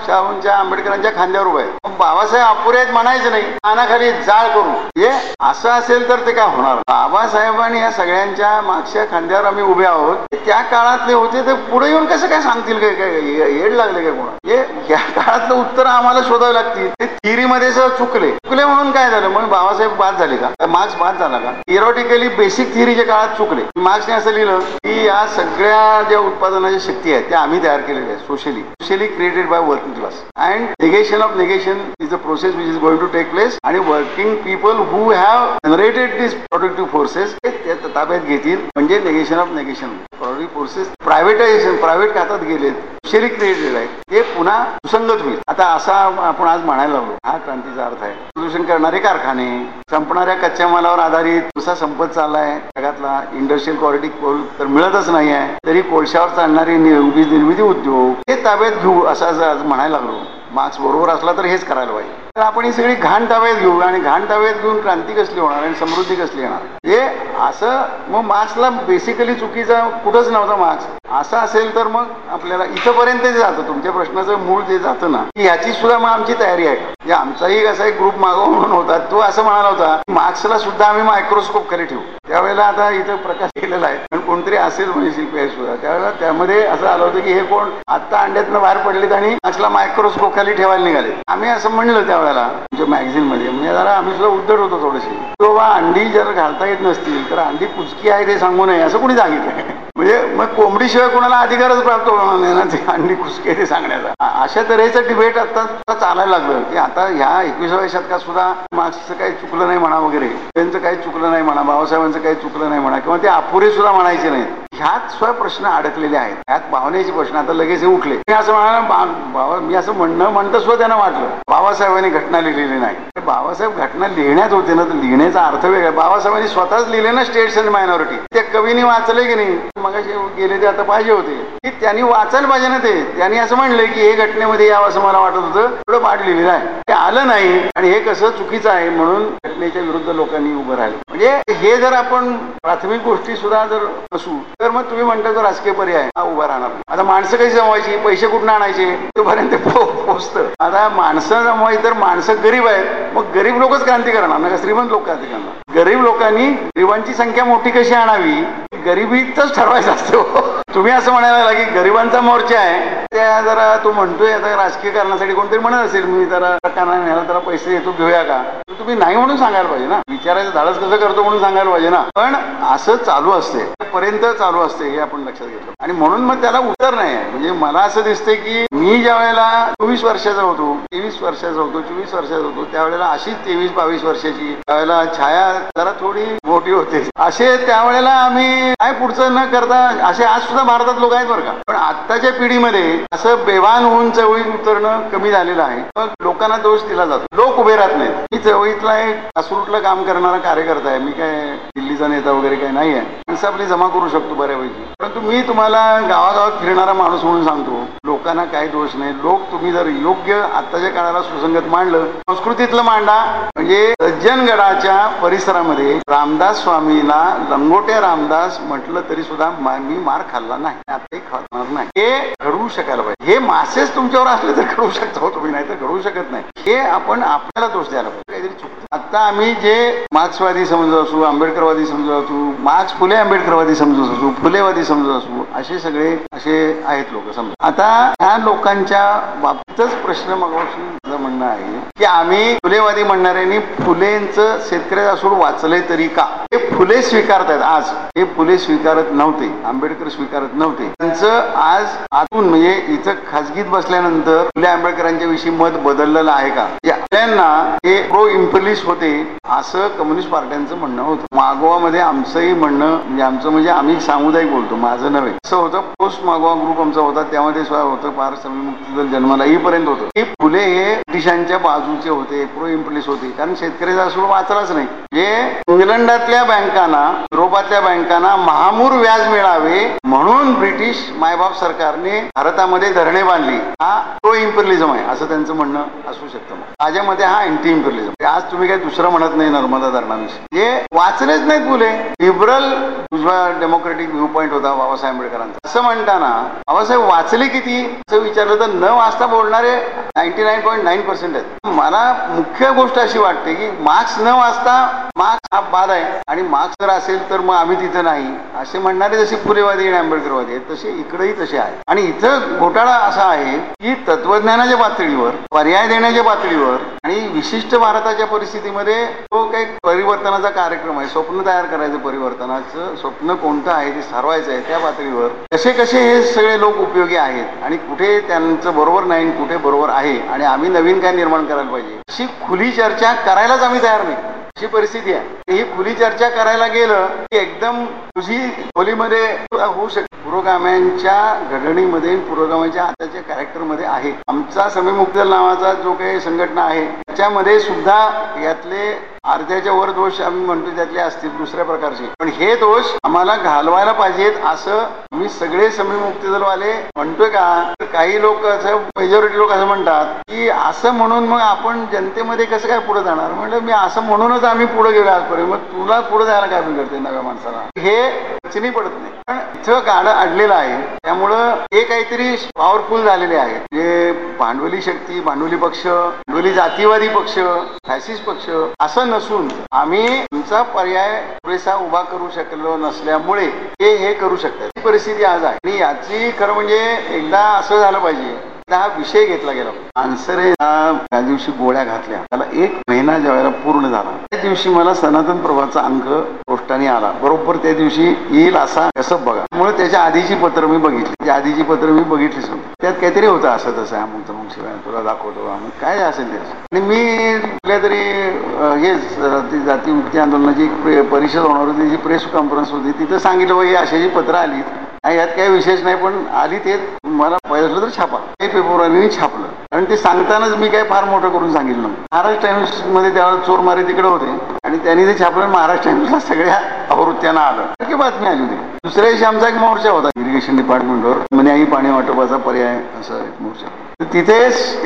S8: शाहूंच्या आंबेडकरांच्या खांद्यावर उभे आहेत. बाबासाहेब अपुरे आहेत म्हणायचं नाही. कानाखाली जाळ करू. हे असं असेल तर ते काय होणार? बाबासाहेबांनी या सगळ्यांच्या मागच्या खांद्यावर आम्ही उभे आहोत. त्या काळातले होते ते पुढे येऊन कसं काय सांगतील काय काय येड लागले काय कोणा हे या काळातलं उत्तर आम्हाला शोधावे लागतील. ते थिरीमध्ये सर चुकले. चुकले म्हणून काय झालं? म्हणून बाबासाहेब बाद झाले का? मार्क्स बाद झाला का? इरोटिकली बेसिक थिअरीच्या काळात चुकले. मार्क्सने असं लिहिलं की या सगळ्या ज्या उत्पादनाच्या शक्ती आहेत त्या आम्ही तयार केलेले आहे socially socially created by working class and negation of negation is a process which is going to take place आणि working people who have generated this productive forces ते ताब्यात घेतील. म्हणजे negation of negation productive forces privatization private खात्यात गेलेत शेरी created आहे. ते पुन्हा सुसंगत होईल. आता असा आपण आज म्हणायला लागलो. हा क्रांतीचा अर्थ आहे. प्रदूषण करणारे कारखाने संपणाऱ्या कच्च्या मालावर आधारित कसा संपत चाललाय. जगातला इंडस्ट्रियल क्वालिटी कोल तर मिळतच नाही आहे तरी कोळशावर चालणारी नि- निर्मिती उद्योग हे ताब्यात घेऊ असं असं आज म्हणायला लागलो. मार्क्स बरोबर असला तर हेच करायला पाहिजे. तर आपण ही सगळी घाण ताब्यात घेऊ आणि घाण ताब्यात घेऊन क्रांती कसली होणार आणि समृद्धी कसली येणार? हे असं मग मार्क्सला बेसिकली चुकीचा कुठंच नव्हता मार्क्स. असं असेल तर मग आपल्याला इथंपर्यंत जे जातं तुमच्या प्रश्नाचं मूळ जे जातं ना याची ह्याची सुद्धा मग आमची तयारी आहे. म्हणजे आमचाही असा एक ग्रुप मागव म्हणून होता तो असं म्हणाला होता मार्क्सला सुद्धा आम्ही मायक्रोस्कोप खाली ठेवू. त्यावेळेला आता इथं प्रकाश केलेला आहे. पण कोणतरी असेल म्हणजे शिल्पी सुद्धा. त्यावेळेला त्यामध्ये असं आलं होतं की हे कोण आता अंड्यातनं बाहेर पडलेत आणि मार्क्सला मायक्रोस्कोप खाली ठेवायला निघाले आम्ही असं म्हणलं त्यावेळेला. म्हणजे मॅगझिनमध्ये. म्हणजे जरा आम्ही सुद्धा उद्धट होतो थोडेसे. बाबा अंडी जर घालता येत नसतील तर अंडी कुचकी आहे ते सांगू नये असं कोणी सांगितलं म्हणजे मग कोंबडीशिवाय कोणाला अधिकारच प्राप्त होणार नाही ना ते अंडी कुसकी आहे ते सांगण्याचा. अशा तऱ्हेचं डिबेट आता चालायला लागलं. की आता ह्या एकविसाव्या शतकात सुद्धा मार्क्सचं काही चुकलं नाही म्हणा वगैरे त्यांचं काही चुकलं नाही म्हणा बाबासाहेबांचं काही चुकलं नाही म्हणा किंवा ते अपुरे सुद्धा म्हणायचे नाहीत. ह्यात सुद्धा प्रश्न अडकलेले आहेत. ह्यात भावनेचे प्रश्न आता लगेच हे उठले. मी असं म्हणाला बा- बाबा मी असं म्हणणं म्हणतं सुद्धा त्यांना वाटलं. बाबासाहेबांनी घटना लिहिलेली नाही. तर बाबासाहेब घटना लिहिण्यात होते ना तर लिहिण्याचा अर्थ वेगळा. बाबासाहेबांनी स्वतःच लिहिले ना स्टेट्स अँड मायनॉरिटी त्या कवीने वाचले की नाही? मग गेले ते आता पाहिजे होते. की त्यांनी वाचायला पाहिजे ना ते. त्यांनी असं म्हणलं की हे घटनेमध्ये यावं असं मला वाटत होतं. थोडं पाठ लिहिलेलं आहे. ते आलं नाही. आणि हे कसं चुकीचं आहे म्हणून घटनेच्या विरुद्ध लोकांनी उभं राहिलं. म्हणजे हे जर आपण प्राथमिक गोष्टी सुद्धा जर असू तर मग तुम्ही म्हणता तो राजकीय पर्याय हा उभा राहणार आता माणसं कशी जमवायची? पैसे कुठून आणायचे? तोपर्यंत पोहोचतं आता माणसं जमवायची तर माणसं गरीब आहेत. मग गरीब लोकच क्रांती करणार ना श्रीमंत लोक क्रांती करणार. गरीब लोकांनी गरिबांची संख्या मोठी कशी आणावी? गरिबीतच ठरवायचं असतो. तुम्ही असं म्हणायला लागला की गरिबांचा मोर्चा आहे. त्या जरा तू म्हणतोय आता राजकीय कारणासाठी कोणतरी म्हणत असेल मी जरा काना न्यायला जरा पैसे देतो घेऊया का? तुम्ही नाही म्हणून सांगायला पाहिजे ना. विचारायचं धाडस कसं करतो म्हणून सांगायला पाहिजे ना. पण असं चालू असते पर्यंत चालू असते हे आपण लक्षात घेतलं. आणि म्हणून मग त्याला उत्तर नाही आहे. म्हणजे मला असं दिसतंय की मी ज्या वेळेला चोवीस वर्षाचा होतो तेवीस वर्षाचा होतो चोवीस वर्षाचा होतो त्यावेळेला अशीच तेवीस बावीस वर्षाची त्यावेळेला छाया जरा थोडी मोठी होते. असे त्यावेळेला आम्ही काय पुढचं न करता असे आज सुद्धा भारतात लोक आहेत बरं का. पण आत्ताच्या पिढीमध्ये असं बेवान होऊन चवळीत उतरणं कमी झालेलं आहे. मग लोकांना दोष दिला जातो. लोक उभे राहत नाहीत. मी चवळीतला एक कासरूटला काम करणारा कार्यकर्ता आहे. मी काय दिल्लीचा नेता वगैरे काही नाही आहे माणसं आपली जमा करू शकतो बऱ्यापैकी. परंतु मी तुम्हाला गावागावात फिरणारा माणूस म्हणून सांगतो लोकांना काही दोष नाही. लोक तुम्ही जर योग्य आत्ताच्या काळाला सुसंगत मांडलं संस्कृतीतलं मांडा. म्हणजे सज्जनगडाच्या परिसरामध्ये रामदास स्वामीला लंगोट्या रामदास म्हटलं तरी सुद्धा मी मार खाल्ला नाही. आताही खाणार नाही. हे घडवू शकायला पाहिजे. हे मासेच तुमच्यावर असले तर घडवू शकता हो तुम्ही नाही तर घडवू शकत नाही. हे आपण आपल्याला दोष द्यायला पाहिजे. काहीतरी चुकतं. आता आम्ही जे मार्क्सवादी समजत असू आंबेडकरवादी समजत असू मार्क्स फुले आंबेडकरवादी समजत असू फुलेवादी समजत असू असे सगळे असे आहेत लोक समजा. आता ह्या लोकांच्या बाबतीतच प्रश्न मगाशी माझं म्हणणं आहे की आम्ही फुलेवादी म्हणणाऱ्यांनी फुलेंचं शेतकऱ्याचा असून वाचलंय तरी का? हे फुले स्वीकारतायत आज. हे फुले स्वीकारत नव्हते. आंबेडकर स्वीकारत नव्हते. त्यांचं आज आतून म्हणजे इथं खाजगीत बसल्यानंतर फुले आंबेडकरांच्या विषयी मत बदललेलं आहे का? त्यांना हे प्रो इम्पलिस होते असं कम्युनिस्ट पार्ट्यांचं म्हणणं होतं. मागोवामध्ये आमचंही म्हणणं म्हणजे आमचं म्हणजे आम्ही सामुदायिक बोलतो माझं नव्हे. असं होतं पोस्ट मागोवा ग्रुप आमचा होता त्यामध्ये सुद्धा होतं पार मुक्ती दल जन्माला येईपर्यंत होतं. हे फुले हे ब्रिटिशांच्या बाजूचे होते प्रो इम्प्लिस होते कारण शेतकऱ्याचा सूड वाचलाच नाही. जे इंग्लंडातल्या बँकांना युरोपातल्या बँकांना महामूर व्याज मिळावे म्हणून ब्रिटिश मायबाप सरकारने भारतामध्ये धरणे बांधली. हा प्रो इम्परिलिझम आहे असं त्यांचं म्हणणं असू शकतं. माझ्यामध्ये हा अँटी इम्परिलिझम आज तुम्ही काही दुसरं म्हणत नाही नर्मदा धरणाविषयी. हे वाचलेच नाहीत फुले लिबरल उजवा डेमोक्रेटिक व्ह्यू पॉईंट होता बाबासाहेब आंबेडकरांचा. असं म्हणताना बाबासाहेब वाचले किती? असं विचारलं तर न वाचता बोलणारे ninety nine point nine percent आहेत. मला मुख्य गोष्ट अशी वाटते की मार्क्स न वाचता मार्क्स हा बाद आहे. आणि मार्क्स जर असेल तर मग आम्ही तिथं नाही. असे म्हणणारे जसे फुलेवादी आणि आंबेडकरवादी आहेत तसे इकडेही तसे आहेत. आणि इथं घोटाळा असा आहे की तत्वज्ञानाच्या पातळीवर पर्याय देण्याच्या पातळीवर आणि विशिष्ट भारताच्या परिस्थितीमध्ये तो काही परिवर्तनाचा कार्यक्रम आहे स्वप्न तयार करायचं परिवर्तनाचं स्वप्न कोणतं आहे ते सारवायचं आहे त्या पातळीवर. कसे कसे हे सगळे लोक उपयोगी आहेत आणि कुठे त्यांचं बरोबर नाही कुठे बरोबर आहे आणि आम्ही नवीन काय निर्माण करायला पाहिजे? अशी खुली चर्चा करायलाच आम्ही तयार नाही. अशी परिस्थिती आहे. ही खुली चर्चा करायला गेलं की एकदम तुझी खोलीमध्ये होऊ शकते पुरोगाम्यांच्या घडणीमध्ये पुरोगाम्यांच्या आताच्या कॅरेक्टरमध्ये आहे. आमचा समीमुक्त नावाचा जो काही संघटना आहे त्याच्यामध्ये सुद्धा यातले अर्ध्याच्या वर दोष आम्ही म्हणतो त्यातले असतील दुसऱ्या प्रकारचे. पण हे दोष आम्हाला घालवायला पाहिजेत असं मी सगळे समीमुक्ती दलवाले म्हणतोय का? तर काही लोक असं मेजॉरिटी लोक असं म्हणतात की असं म्हणून मग आपण जनतेमध्ये कसं काय पुढे जाणार? म्हणलं मी असं म्हणूनच आम्ही पुढे गेलो आजपर्यंत. मग तुला पुढे जायला काय बिघडते नव्या माणसाला? हे रचनी पडत नाही. पण इथं गाडं अडलेलं आहे. त्यामुळं हे काहीतरी पॉवरफुल झालेले आहे. जे भांडवली शक्ती भांडवली पक्ष भांडवली जातीवादी पक्ष फॅसिस्ट पक्ष असं नसून आम्ही तुमचा पर्याय पुरेसा उभा करू शकलो नसल्यामुळे ते हे करू शकतात. ही परिस्थिती आज आहे. आणि याची खरं म्हणजे एकदा असं झालं पाहिजे हा विषय घेतला गेला आन्सरे त्या दिवशी गोळ्या घातल्या. त्याला एक महिना ज्या पूर्ण झाला. त्या दिवशी मला सनातन प्रभाचा अंक ठिकाणी आला. बरोबर त्या दिवशी येईल असा असं बघा. त्यामुळे त्याच्या आधीची पत्र मी बघितली. त्या आधीची पत्र मी बघितलीच त्यात काहीतरी होतं असं तसं अमुक तमुक शिवाय. तुला दाखवतो अमुक काय असेल ते आणि मी कुठल्या तरी हेच जातीमुक्ती जाती आंदोलनाची प्रे- परिषद होणार होती. जी प्रेस कॉन्फरन्स होती. तिथं सांगितलं बाई अशाची पत्र आली आणि यात काही विशेष नाही पण आली ते मला पाहिजे असलं तर छापा. ते पेपरवाल्यांनी छापलं. कारण ते सांगतानाच मी काय फार मोठं करून सांगितलं महाराष्ट्र टाइम्समध्ये त्यावेळेला चोर मारे तिकडे होते. आणि त्यांनी ते छापलं महाराष्ट्र टाइम्सला सगळ्या आवृत्त्यांना आलं. की बातमी आली होती. दुसऱ्या दिवशी आमचा एक मोर्चा होता इरिगेशन डिपार्टमेंटवर म्हणजे आई पाणी वाटपाचा पर्याय असा एक मोर्चा. तर तिथे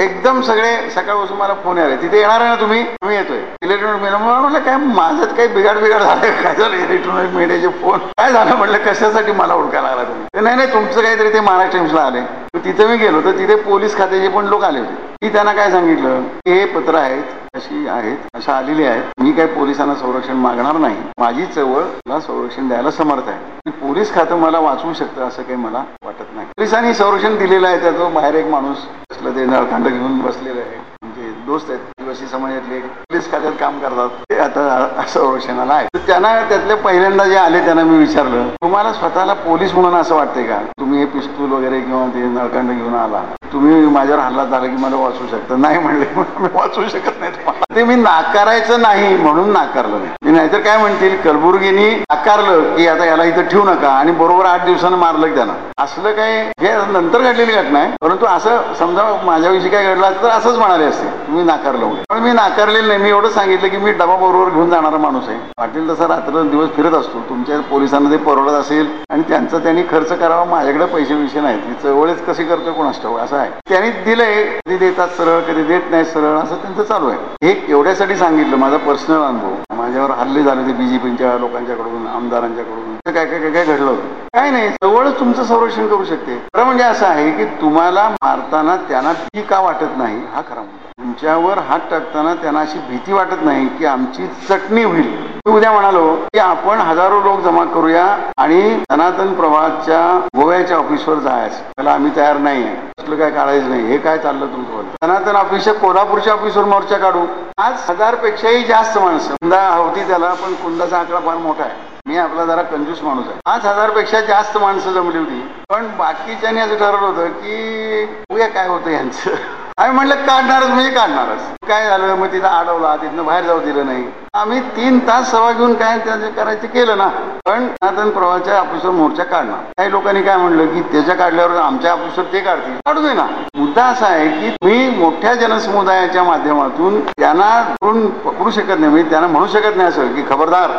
S8: एकदम सगळे सकाळपासून मला फोन आले. तिथे येणार आहे ना तुम्ही? मी येतोय. Electronic media. म्हटलं काय माझ्यात काही बिघाड बिघाड झालं काय झालं इलेक्ट्रॉनिक मीडियाचे फोन? काय झालं? म्हटलं कशासाठी मला ओळखायला लागला तुम्ही? नाही नाही तुमचं काहीतरी ते महाराष्ट्र टाइम्सला आले तिथे मी गेलो. तर तिथे पोलीस खात्याचे पण लोक आले होते. मी त्यांना काय सांगितलं? की हे पत्र आहेत अशी आहेत अशा आलेली आहेत. मी काही पोलिसांना संरक्षण मागणार नाही. माझी चवळ मला संरक्षण द्यायला समर्थ आहे. पोलीस खातं मला वाचवू शकतं असं काही मला वाटत नाही. पोलिसांनी संरक्षण दिलेलं आहे त्याचं बाहेर एक माणूस असलं ते नळखंड घेऊन बसलेलं आहे. म्हणजे दोस्त आहेत. आदिवासी समाजातले पोलीस खात्यात काम करतात. ते आता संरक्षणाला आहे. तर त्यांना त्यातले पहिल्यांदा जे आले त्यांना मी विचारलं तुम्हाला स्वतःला पोलीस म्हणून असं वाटतंय का? तुम्ही हे पिस्तूल वगैरे किंवा ते नळखंड घेऊन आला. तुम्ही माझ्यावर हल्ला झाला की मला वाचू शकतं? नाही म्हणले. मी वाचू शकत नाही तुम्हाला. ते मी नाकारायचं नाही म्हणून नाकारलं नाही. मी नाहीतर काय म्हणतील? कलबुर्गीनी नाकारलं की आता याला इथं ठेवू नका आणि बरोबर आठ दिवसानं मारलं त्यांना. असलं काय? हे नंतर घडलेली घटना आहे. परंतु असं समजा माझ्याविषयी काय घडलं तर असंच म्हणाले असते. तुम्ही नाकारलं पण मी नाकारलेलं नाही. मी एवढं सांगितलं की मी डबा बरोबर घेऊन जाणारा माणूस आहे. पाटील तसा रात्र दिवस फिरत असतो. तुमच्या पोलिसांना ते परवडत असेल आणि त्यांचं त्यांनी खर्च करावा माझ्याकडे पैसे विषय नाहीत. मी चळवळीच कशी करतो कोण असतो असं आहे. त्यांनी दिलंय कधी देतात सरळ कधी देत नाही सरळ असं त्यांचं चालू आहे. हे एवढ्यासाठी सांगितलं माझा पर्सनल अनुभव. माझ्यावर हल्ले झाले ते बीजेपीच्या लोकांच्याकडून आमदारांच्याकडून. काय काय काय काय घडलं होतं? काय नाही जवळच तुमचं संरक्षण करू शकते. खरं म्हणजे असं आहे की तुम्हाला मारताना त्यांना भीती का वाटत नाही? हा खरा मुद्दा. तुमच्यावर हात टाकताना त्यांना अशी भीती वाटत नाही की आमची चटणी होईल. मी उद्या म्हणालो की आपण हजारो लोक जमा करूया आणि सनातन प्रभातच्या गोव्याच्या ऑफिसवर जायचं. त्याला आम्ही तयार नाही आहे. असलं काय काढायचं नाही. हे काय चाललं तुमचं सनातन ऑफिसच्या कोल्हापूरच्या ऑफिसवर मोर्चा काढू. आज हजार पेक्षाही जास्त माणसं. कुंदा होती त्याला पण कुंडाचा आकडा फार मोठा आहे. मी आपला जरा कंजूस माणूस आहे. पाच हजारपेक्षा जास्त माणसं जमली होती. पण बाकीच्यांनी असं ठरवलं होतं की उद्या काय होतं यांचं. आम्ही म्हटलं काढणारच म्हणजे काढणारच. काय झालं? मग तिथं अडवला. तिथनं बाहेर जाऊ दिलं नाही. आम्ही तीन तास सभा घेऊन काय त्याचं करायचं केलं ना. पण नातन प्रवाहाच्या ऑफिसर मोर्चा काढणार. काही लोकांनी काय म्हणलं की त्याच्या काढल्यावर आमच्या ऑफिसर ते काढतील. काढू दे ना. मुद्दा असा आहे की तुम्ही मोठ्या जनसमुदायाच्या माध्यमातून त्यांना धरून पकडू शकत नाही. म्हणजे त्यांना म्हणू शकत नाही असं की खबरदार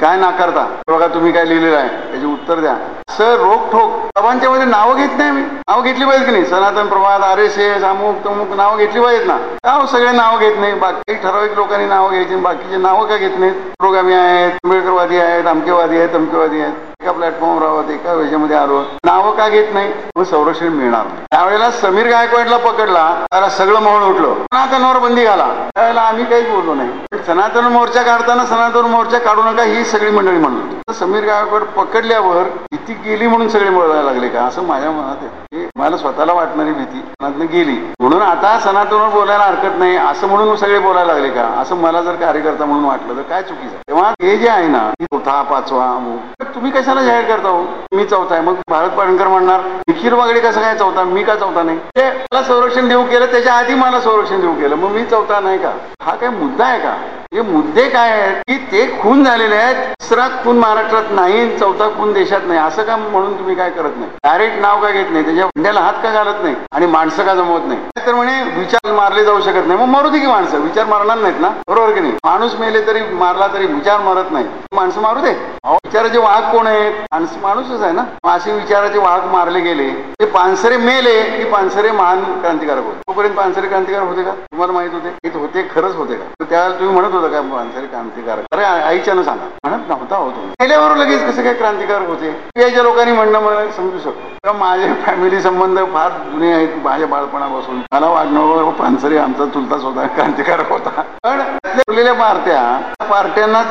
S8: काय नाकारता? बघा तुम्ही काय लिहिलेलं आहे. त्याचे उत्तर द्या. सर रोखोक सभांच्या मध्ये नावं घेत नाही मी. नावं घेतली पाहिजे की नाही? Sanatan Prabhat R S S अमुक तमुक नावं घेतली पाहिजेत ना? का हो सगळे नावं घेत नाही? बाकी ठराविक लोकांनी नावं घ्यायची बाकीचे नावं का घेत नाहीत? प्रोगामी आहेत आंबेडकरवादी आहेत अमकेवादी आहेत अमकेवादी आहेत. एका प्लॅटफॉर्मवर आहोत एका ह्याच्यामध्ये आलो नावं का घेत नाही? मग संरक्षण मिळणार नाही. त्यावेळेला समीर गायकवाडला पकडला त्याला सगळं मोहळ उठलं. सनातनवर बंदी घाला. त्यावेळेला आम्ही काहीच बोललो नाही. सनातन मोर्चा काढताना सनातन मोर्चा काढू नका ही सगळी मंडळी म्हणलो समीर गायकवाड पकडल्यावर किती गेली म्हणून सगळे बोलायला लागले का? असं माझ्या मनात आहे. मला स्वतःला वाटणारी भीती सनातन गेली. म्हणून आता सनातनवर बोलायला हरकत नाही असं म्हणून सगळे बोलायला लागले का? असं मला जर कार्यकर्ता म्हणून वाटलं तर काय चुकीचं? तेव्हा हे जे आहे ना चौथा पाचवा तुम्ही तुम्ही कशाला जाहीर करता हो? मी चौथा आहे मग भारत पाडणकर म्हणणार निखिल वागडे कसं काय चौथा? मी का चौथा नाही? ते मला संरक्षण देऊ केलं त्याच्या आधी मला संरक्षण देऊ केलं. मग मी चौथा नाही का? हा काय मुद्दा आहे का? हे मुद्दे काय आहेत? की ते खून झालेले आहेत. तिसरा खून महाराष्ट्रात नाही चौथा खून देशात नाही. असं का म्हणून तुम्ही काय करत नाही? डायरेक्ट नाव का घेत नाही? त्याच्या हुंड्याला हात का घालत नाही? आणि माणसं का जमवत नाही? तर म्हणे विचार मारले जाऊ शकत नाही. मग मारू दे की माणसं. विचार मारणार नाहीत ना? बरोबर की नाही? माणूस मेले तरी मारला तरी विचार मारत नाही. माणसं मारू दे. विचाराचे वाहक कोण आहे? माणूस माणूसच आहे ना? असे विचाराचे वाहक मारले गेले. ते पानसरे मेले की पानसरे महान क्रांतिकारक होते? तोपर्यंत पानसरे क्रांतिकारक होते का? तुम्हाला माहीत होते? होते खरंच होते का? त्यावेळेला तुम्ही म्हणत होता का पानसरे क्रांतिकारक? अरे आईच्यानं सांगा. म्हणत नव्हता होतो गेल्यावर लगेच कसं काय क्रांतिकारक होते? याच्या लोकांनी म्हणणं मला समजू शकतो. माझे फॅमिली संबंध फार जुने आहेत. माझ्या बाळपणापासून मला वाटणं पानसरे आमचा चुलताच होता क्रांतिकारक होता. पण उरलेल्या पार्ट्या पार्ट्यांना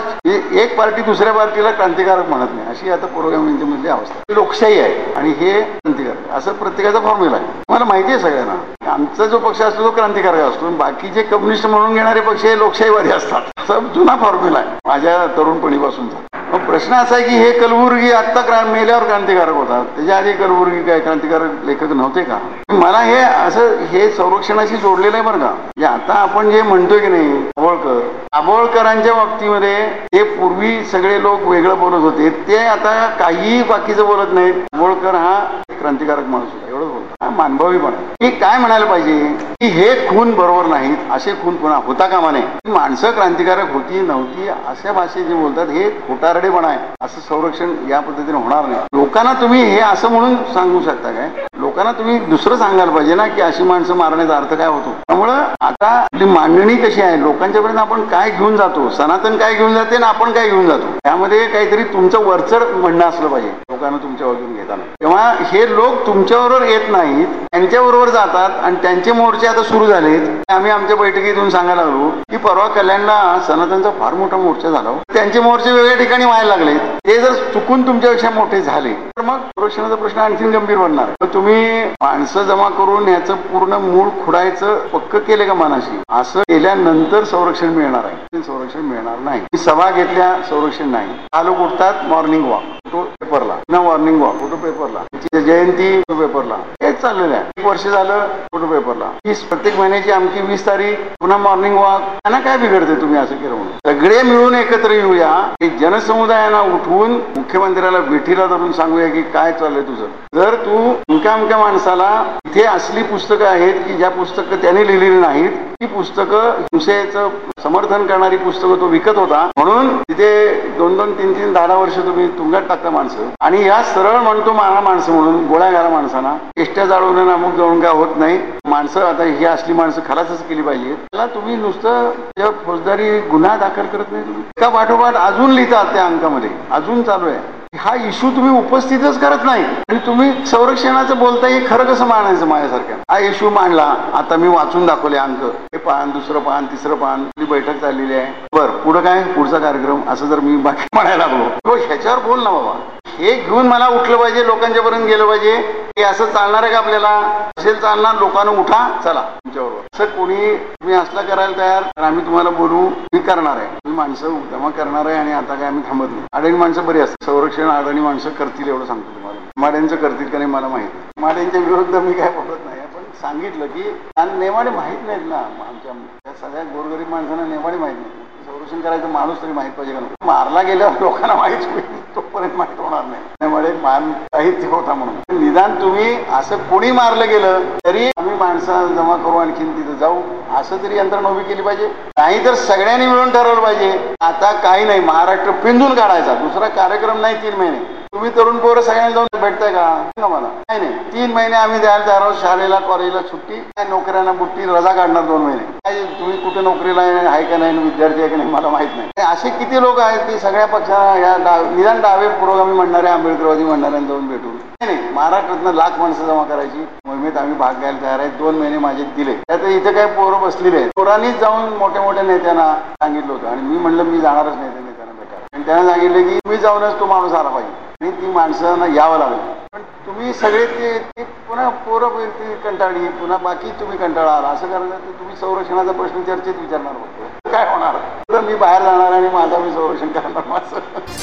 S8: एक पार्टी दुसऱ्या पार्टीला क्रांतिकारक म्हणत नाही. अशी आता पुरोगामींच्या मधली अवस्था लोकशाही आहे आणि हे क्रांतिकारक. असं प्रत्येकाचा फॉर्म्युला आहे. मला माहिती आहे सगळ्यांना. आमचा जो पक्ष असतो तो क्रांतिकारक असतो. बाकीचे कम्युनिस्ट म्हणून घेणारे पक्ष हे लोकशाहीवादी असतात. असं जुना फॉर्म्युला आहे. माझ्या तरुणपणीपासूनचा मग प्रश्न असा आहे की हे कलबुर्गी आत्ता क्रा मेल्यावर क्रांतिकारक होता त्याच्या आधी कलबुर्गी काय क्रांतिकारक लेखक नव्हते का? मला हे असं हे संरक्षणाशी जोडलेलं आहे बरं का. आता आपण जे म्हणतोय की नाही आबोळकर आबोळकरांच्या बाबतीमध्ये हे पूर्वी सगळे लोक वेगळं बोलत होते. ते आता काहीही बाकीचं बोलत नाहीत. आबोळकर हा क्रांतिकारक माणूस होता. एवढंच बोलतो. हा मानभावी पण की काय म्हणायला पाहिजे? की हे खून बरोबर नाहीत असे खून पुन्हा होता कामा नये. माणसं क्रांतिकारक होती नव्हती अशा भाषेत जे बोलतात हे खोटारडेपणा आहे. असं संरक्षण या पद्धतीने होणार नाही. लोकांना तुम्ही हे असं म्हणून सांगू शकता काय? लोकांना तुम्ही दुसरं सांगायला पाहिजे ना की अशी माणसं मारण्याचा अर्थ काय होतो? त्यामुळं आता आपली मांडणी कशी आहे? लोकांच्या पर्यंत आपण काय घेऊन जातो? सनातन काय घेऊन जाते ना आपण काय घेऊन जातो? त्यामध्ये काहीतरी तुमचं वरचढ म्हणणं असलं पाहिजे लोकांना तुमच्या बाजून घेताना. तेव्हा हे लोक तुमच्याबरोबर येत नाहीत त्यांच्याबरोबर जातात आणि त्यांचे मोर्चे आता सुरू झालेत. आम्ही आमच्या बैठकीतून सांगायला लागलो की परवा कल्याणला सनातनचा फार मोठा मोर्चा झाला. त्यांचे मोर्चे वेगळ्या ठिकाणी व्हायला लागले ते जर चुकून तुमच्यापेक्षा मोठे झाले तर मग संरक्षणाचा प्रश्न आणखी गंभीर बनणार. तुम्ही तुम्ही माणसं जमा करून याचं पूर्ण मूळ खुडायचं पक्क केले का मनाशी? असं केल्यानंतर संरक्षण मिळणार आहे. संरक्षण मिळणार नाही. सभा घेतल्या संरक्षण नाही. आलोक उठतात मॉर्निंग वॉक फोटो पेपरला. ना मॉर्निंग वॉक फोटो पेपरला. जयंती फोटो पेपरला. हेच चाललेलं आहे. एक वर्ष झालं फोटो पेपरला. ही प्रत्येक महिन्याची आमची वीस तारीख पुन्हा मॉर्निंग वॉक त्यांना काय बिघडते तुम्ही असं केलं म्हणून? सगळे मिळून एकत्र येऊया. की जनसमुदायांना उठवून मुख्यमंत्र्याला भेटीला धरून सांगूया की काय चाललंय तुझं. जर तू मुक्या मुक्या माणसाला इथे असली पुस्तकं आहेत की ज्या पुस्तकं त्यांनी लिहिलेली नाहीत ती पुस्तकं हिंसेचं समर्थन करणारी पुस्तकं तो विकत होता. म्हणून तिथे दोन दोन तीन तीन दहा वर्ष तुम्ही तुंगात टाकता माणसं. आणि या सरळ म्हणतो मारा माणसं म्हणून गोळ्या घाला माणसांना. एष्ट्या जाळून अमुक जाऊन काय होत नाही. माणसं आता ही असली माणसं खलासच केली पाहिजे त्याला तुम्ही नुसतं त्या फौजदारी गुन्हा दाखल करत नाही तुम्ही. त्या पाठोपाठ अजून लिहितात त्या अंकामध्ये. अजून चालू आहे. हा इश्यू तुम्ही उपस्थितच करत नाही. आणि तुम्ही संरक्षणाचं बोलता हे खरं कसं मानायचं माझ्यासारख्या? हा इश्यू मांडला. आता मी वाचून दाखवले अंक. हे पान दुसरं पान तिसरं पान. बैठक चाललेली आहे. बर पुढं काय? पुढचा कार्यक्रम. असं जर मी बाकी म्हणायला लागलो. ह्याच्यावर बोल ना बाबा. हे घेऊन मला उठलं पाहिजे लोकांच्या पर्यंत गेलं पाहिजे. हे असं चालणार आहे का आपल्याला? असेल चालणार लोकांना उठा चला. तुमच्याबरोबर असं कोणी तुम्ही असला करायला तयार तर आम्ही तुम्हाला बोलू. मी करणार आहे. तुम्ही माणसं जमा करणार आहे आणि आता काय आम्ही थांबत नाही. अडणी माणसं बरी असतात. संरक्षण अडणी माणसं करतील एवढं सांगतो तुम्हाला माड्यांचं करतील का नाही मला माहिती माड्यांच्या विरुद्ध मी काय बोलत नाही. पण सांगितलं की आणि नेमाडे माहीत नाहीत ना. आमच्या सगळ्या गोरगरीब माणसांना नेमाडे माहीत नाही संरक्षण करायचं माणूस तरी माहीत पाहिजे का मारला गेल्यावर लोकांना माहीत होईल तोपर्यंत माहीत होणार नाही. त्यामुळे मान काहीच होता म्हणून. निदान तुम्ही असं कोणी मारलं गेलं तरी आम्ही माणसं जमा करू आणखीन तिथं जाऊ. असं तरी यंत्रणा उभी केली पाहिजे. नाही तर सगळ्यांनी मिळून ठरवलं पाहिजे. आता काही नाही महाराष्ट्र पिंजून काढायचा. दुसरा कार्यक्रम नाही तीन महिने. तुम्ही तरुण पोरं सगळ्यांना जाऊन भेटताय का? मला? नाही नाही. तीन महिने आम्ही द्यायला तयार आहोत शाळेला कॉलेजला सुट्टी. काय नोकऱ्यांना बुट्टी रजा काढणार दोन महिने. काय तुम्ही कुठे नोकरीला आहे का नाही विद्यार्थी आहे का नाही मला माहीत नाही. असे किती लोक आहेत की सगळ्या पक्षांना या डाव निदान डावे पुरोगामी म्हणणारे आंबेडकरवादी म्हणणाऱ्यांना जाऊन भेटून. नाही नाही. महाराष्ट्रातनं लाख माणसं जमा करायची. मोहिमेत आम्ही भाग घ्यायला तयार आहे. दोन महिने माझे दिले. त्यात इथे काही पोरं बसलेले आहेत. पोरांनीच जाऊन मोठ्या मोठ्या नेत्यांना सांगितलं होतं. आणि मी म्हणलं मी जाणारच नाही त्या नेत्यांना भेटायला. आणि त्यांना सांगितलं की मी जाऊनच तो माणूस आला पाहिजे. आणि ती माणसांना यावं लागलं. पण तुम्ही सगळे ते ते पुन्हा पोरं ती कंटाळली पुन्हा बाकी तुम्ही कंटाळा आला. असं कारण तुम्ही संरक्षणाचा प्रश्न चर्चेत विचारणार होतो. काय होणार? तर मी बाहेर जाणार आणि माझा मी संरक्षण करणार माझं.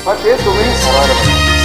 S8: पण ते तुम्ही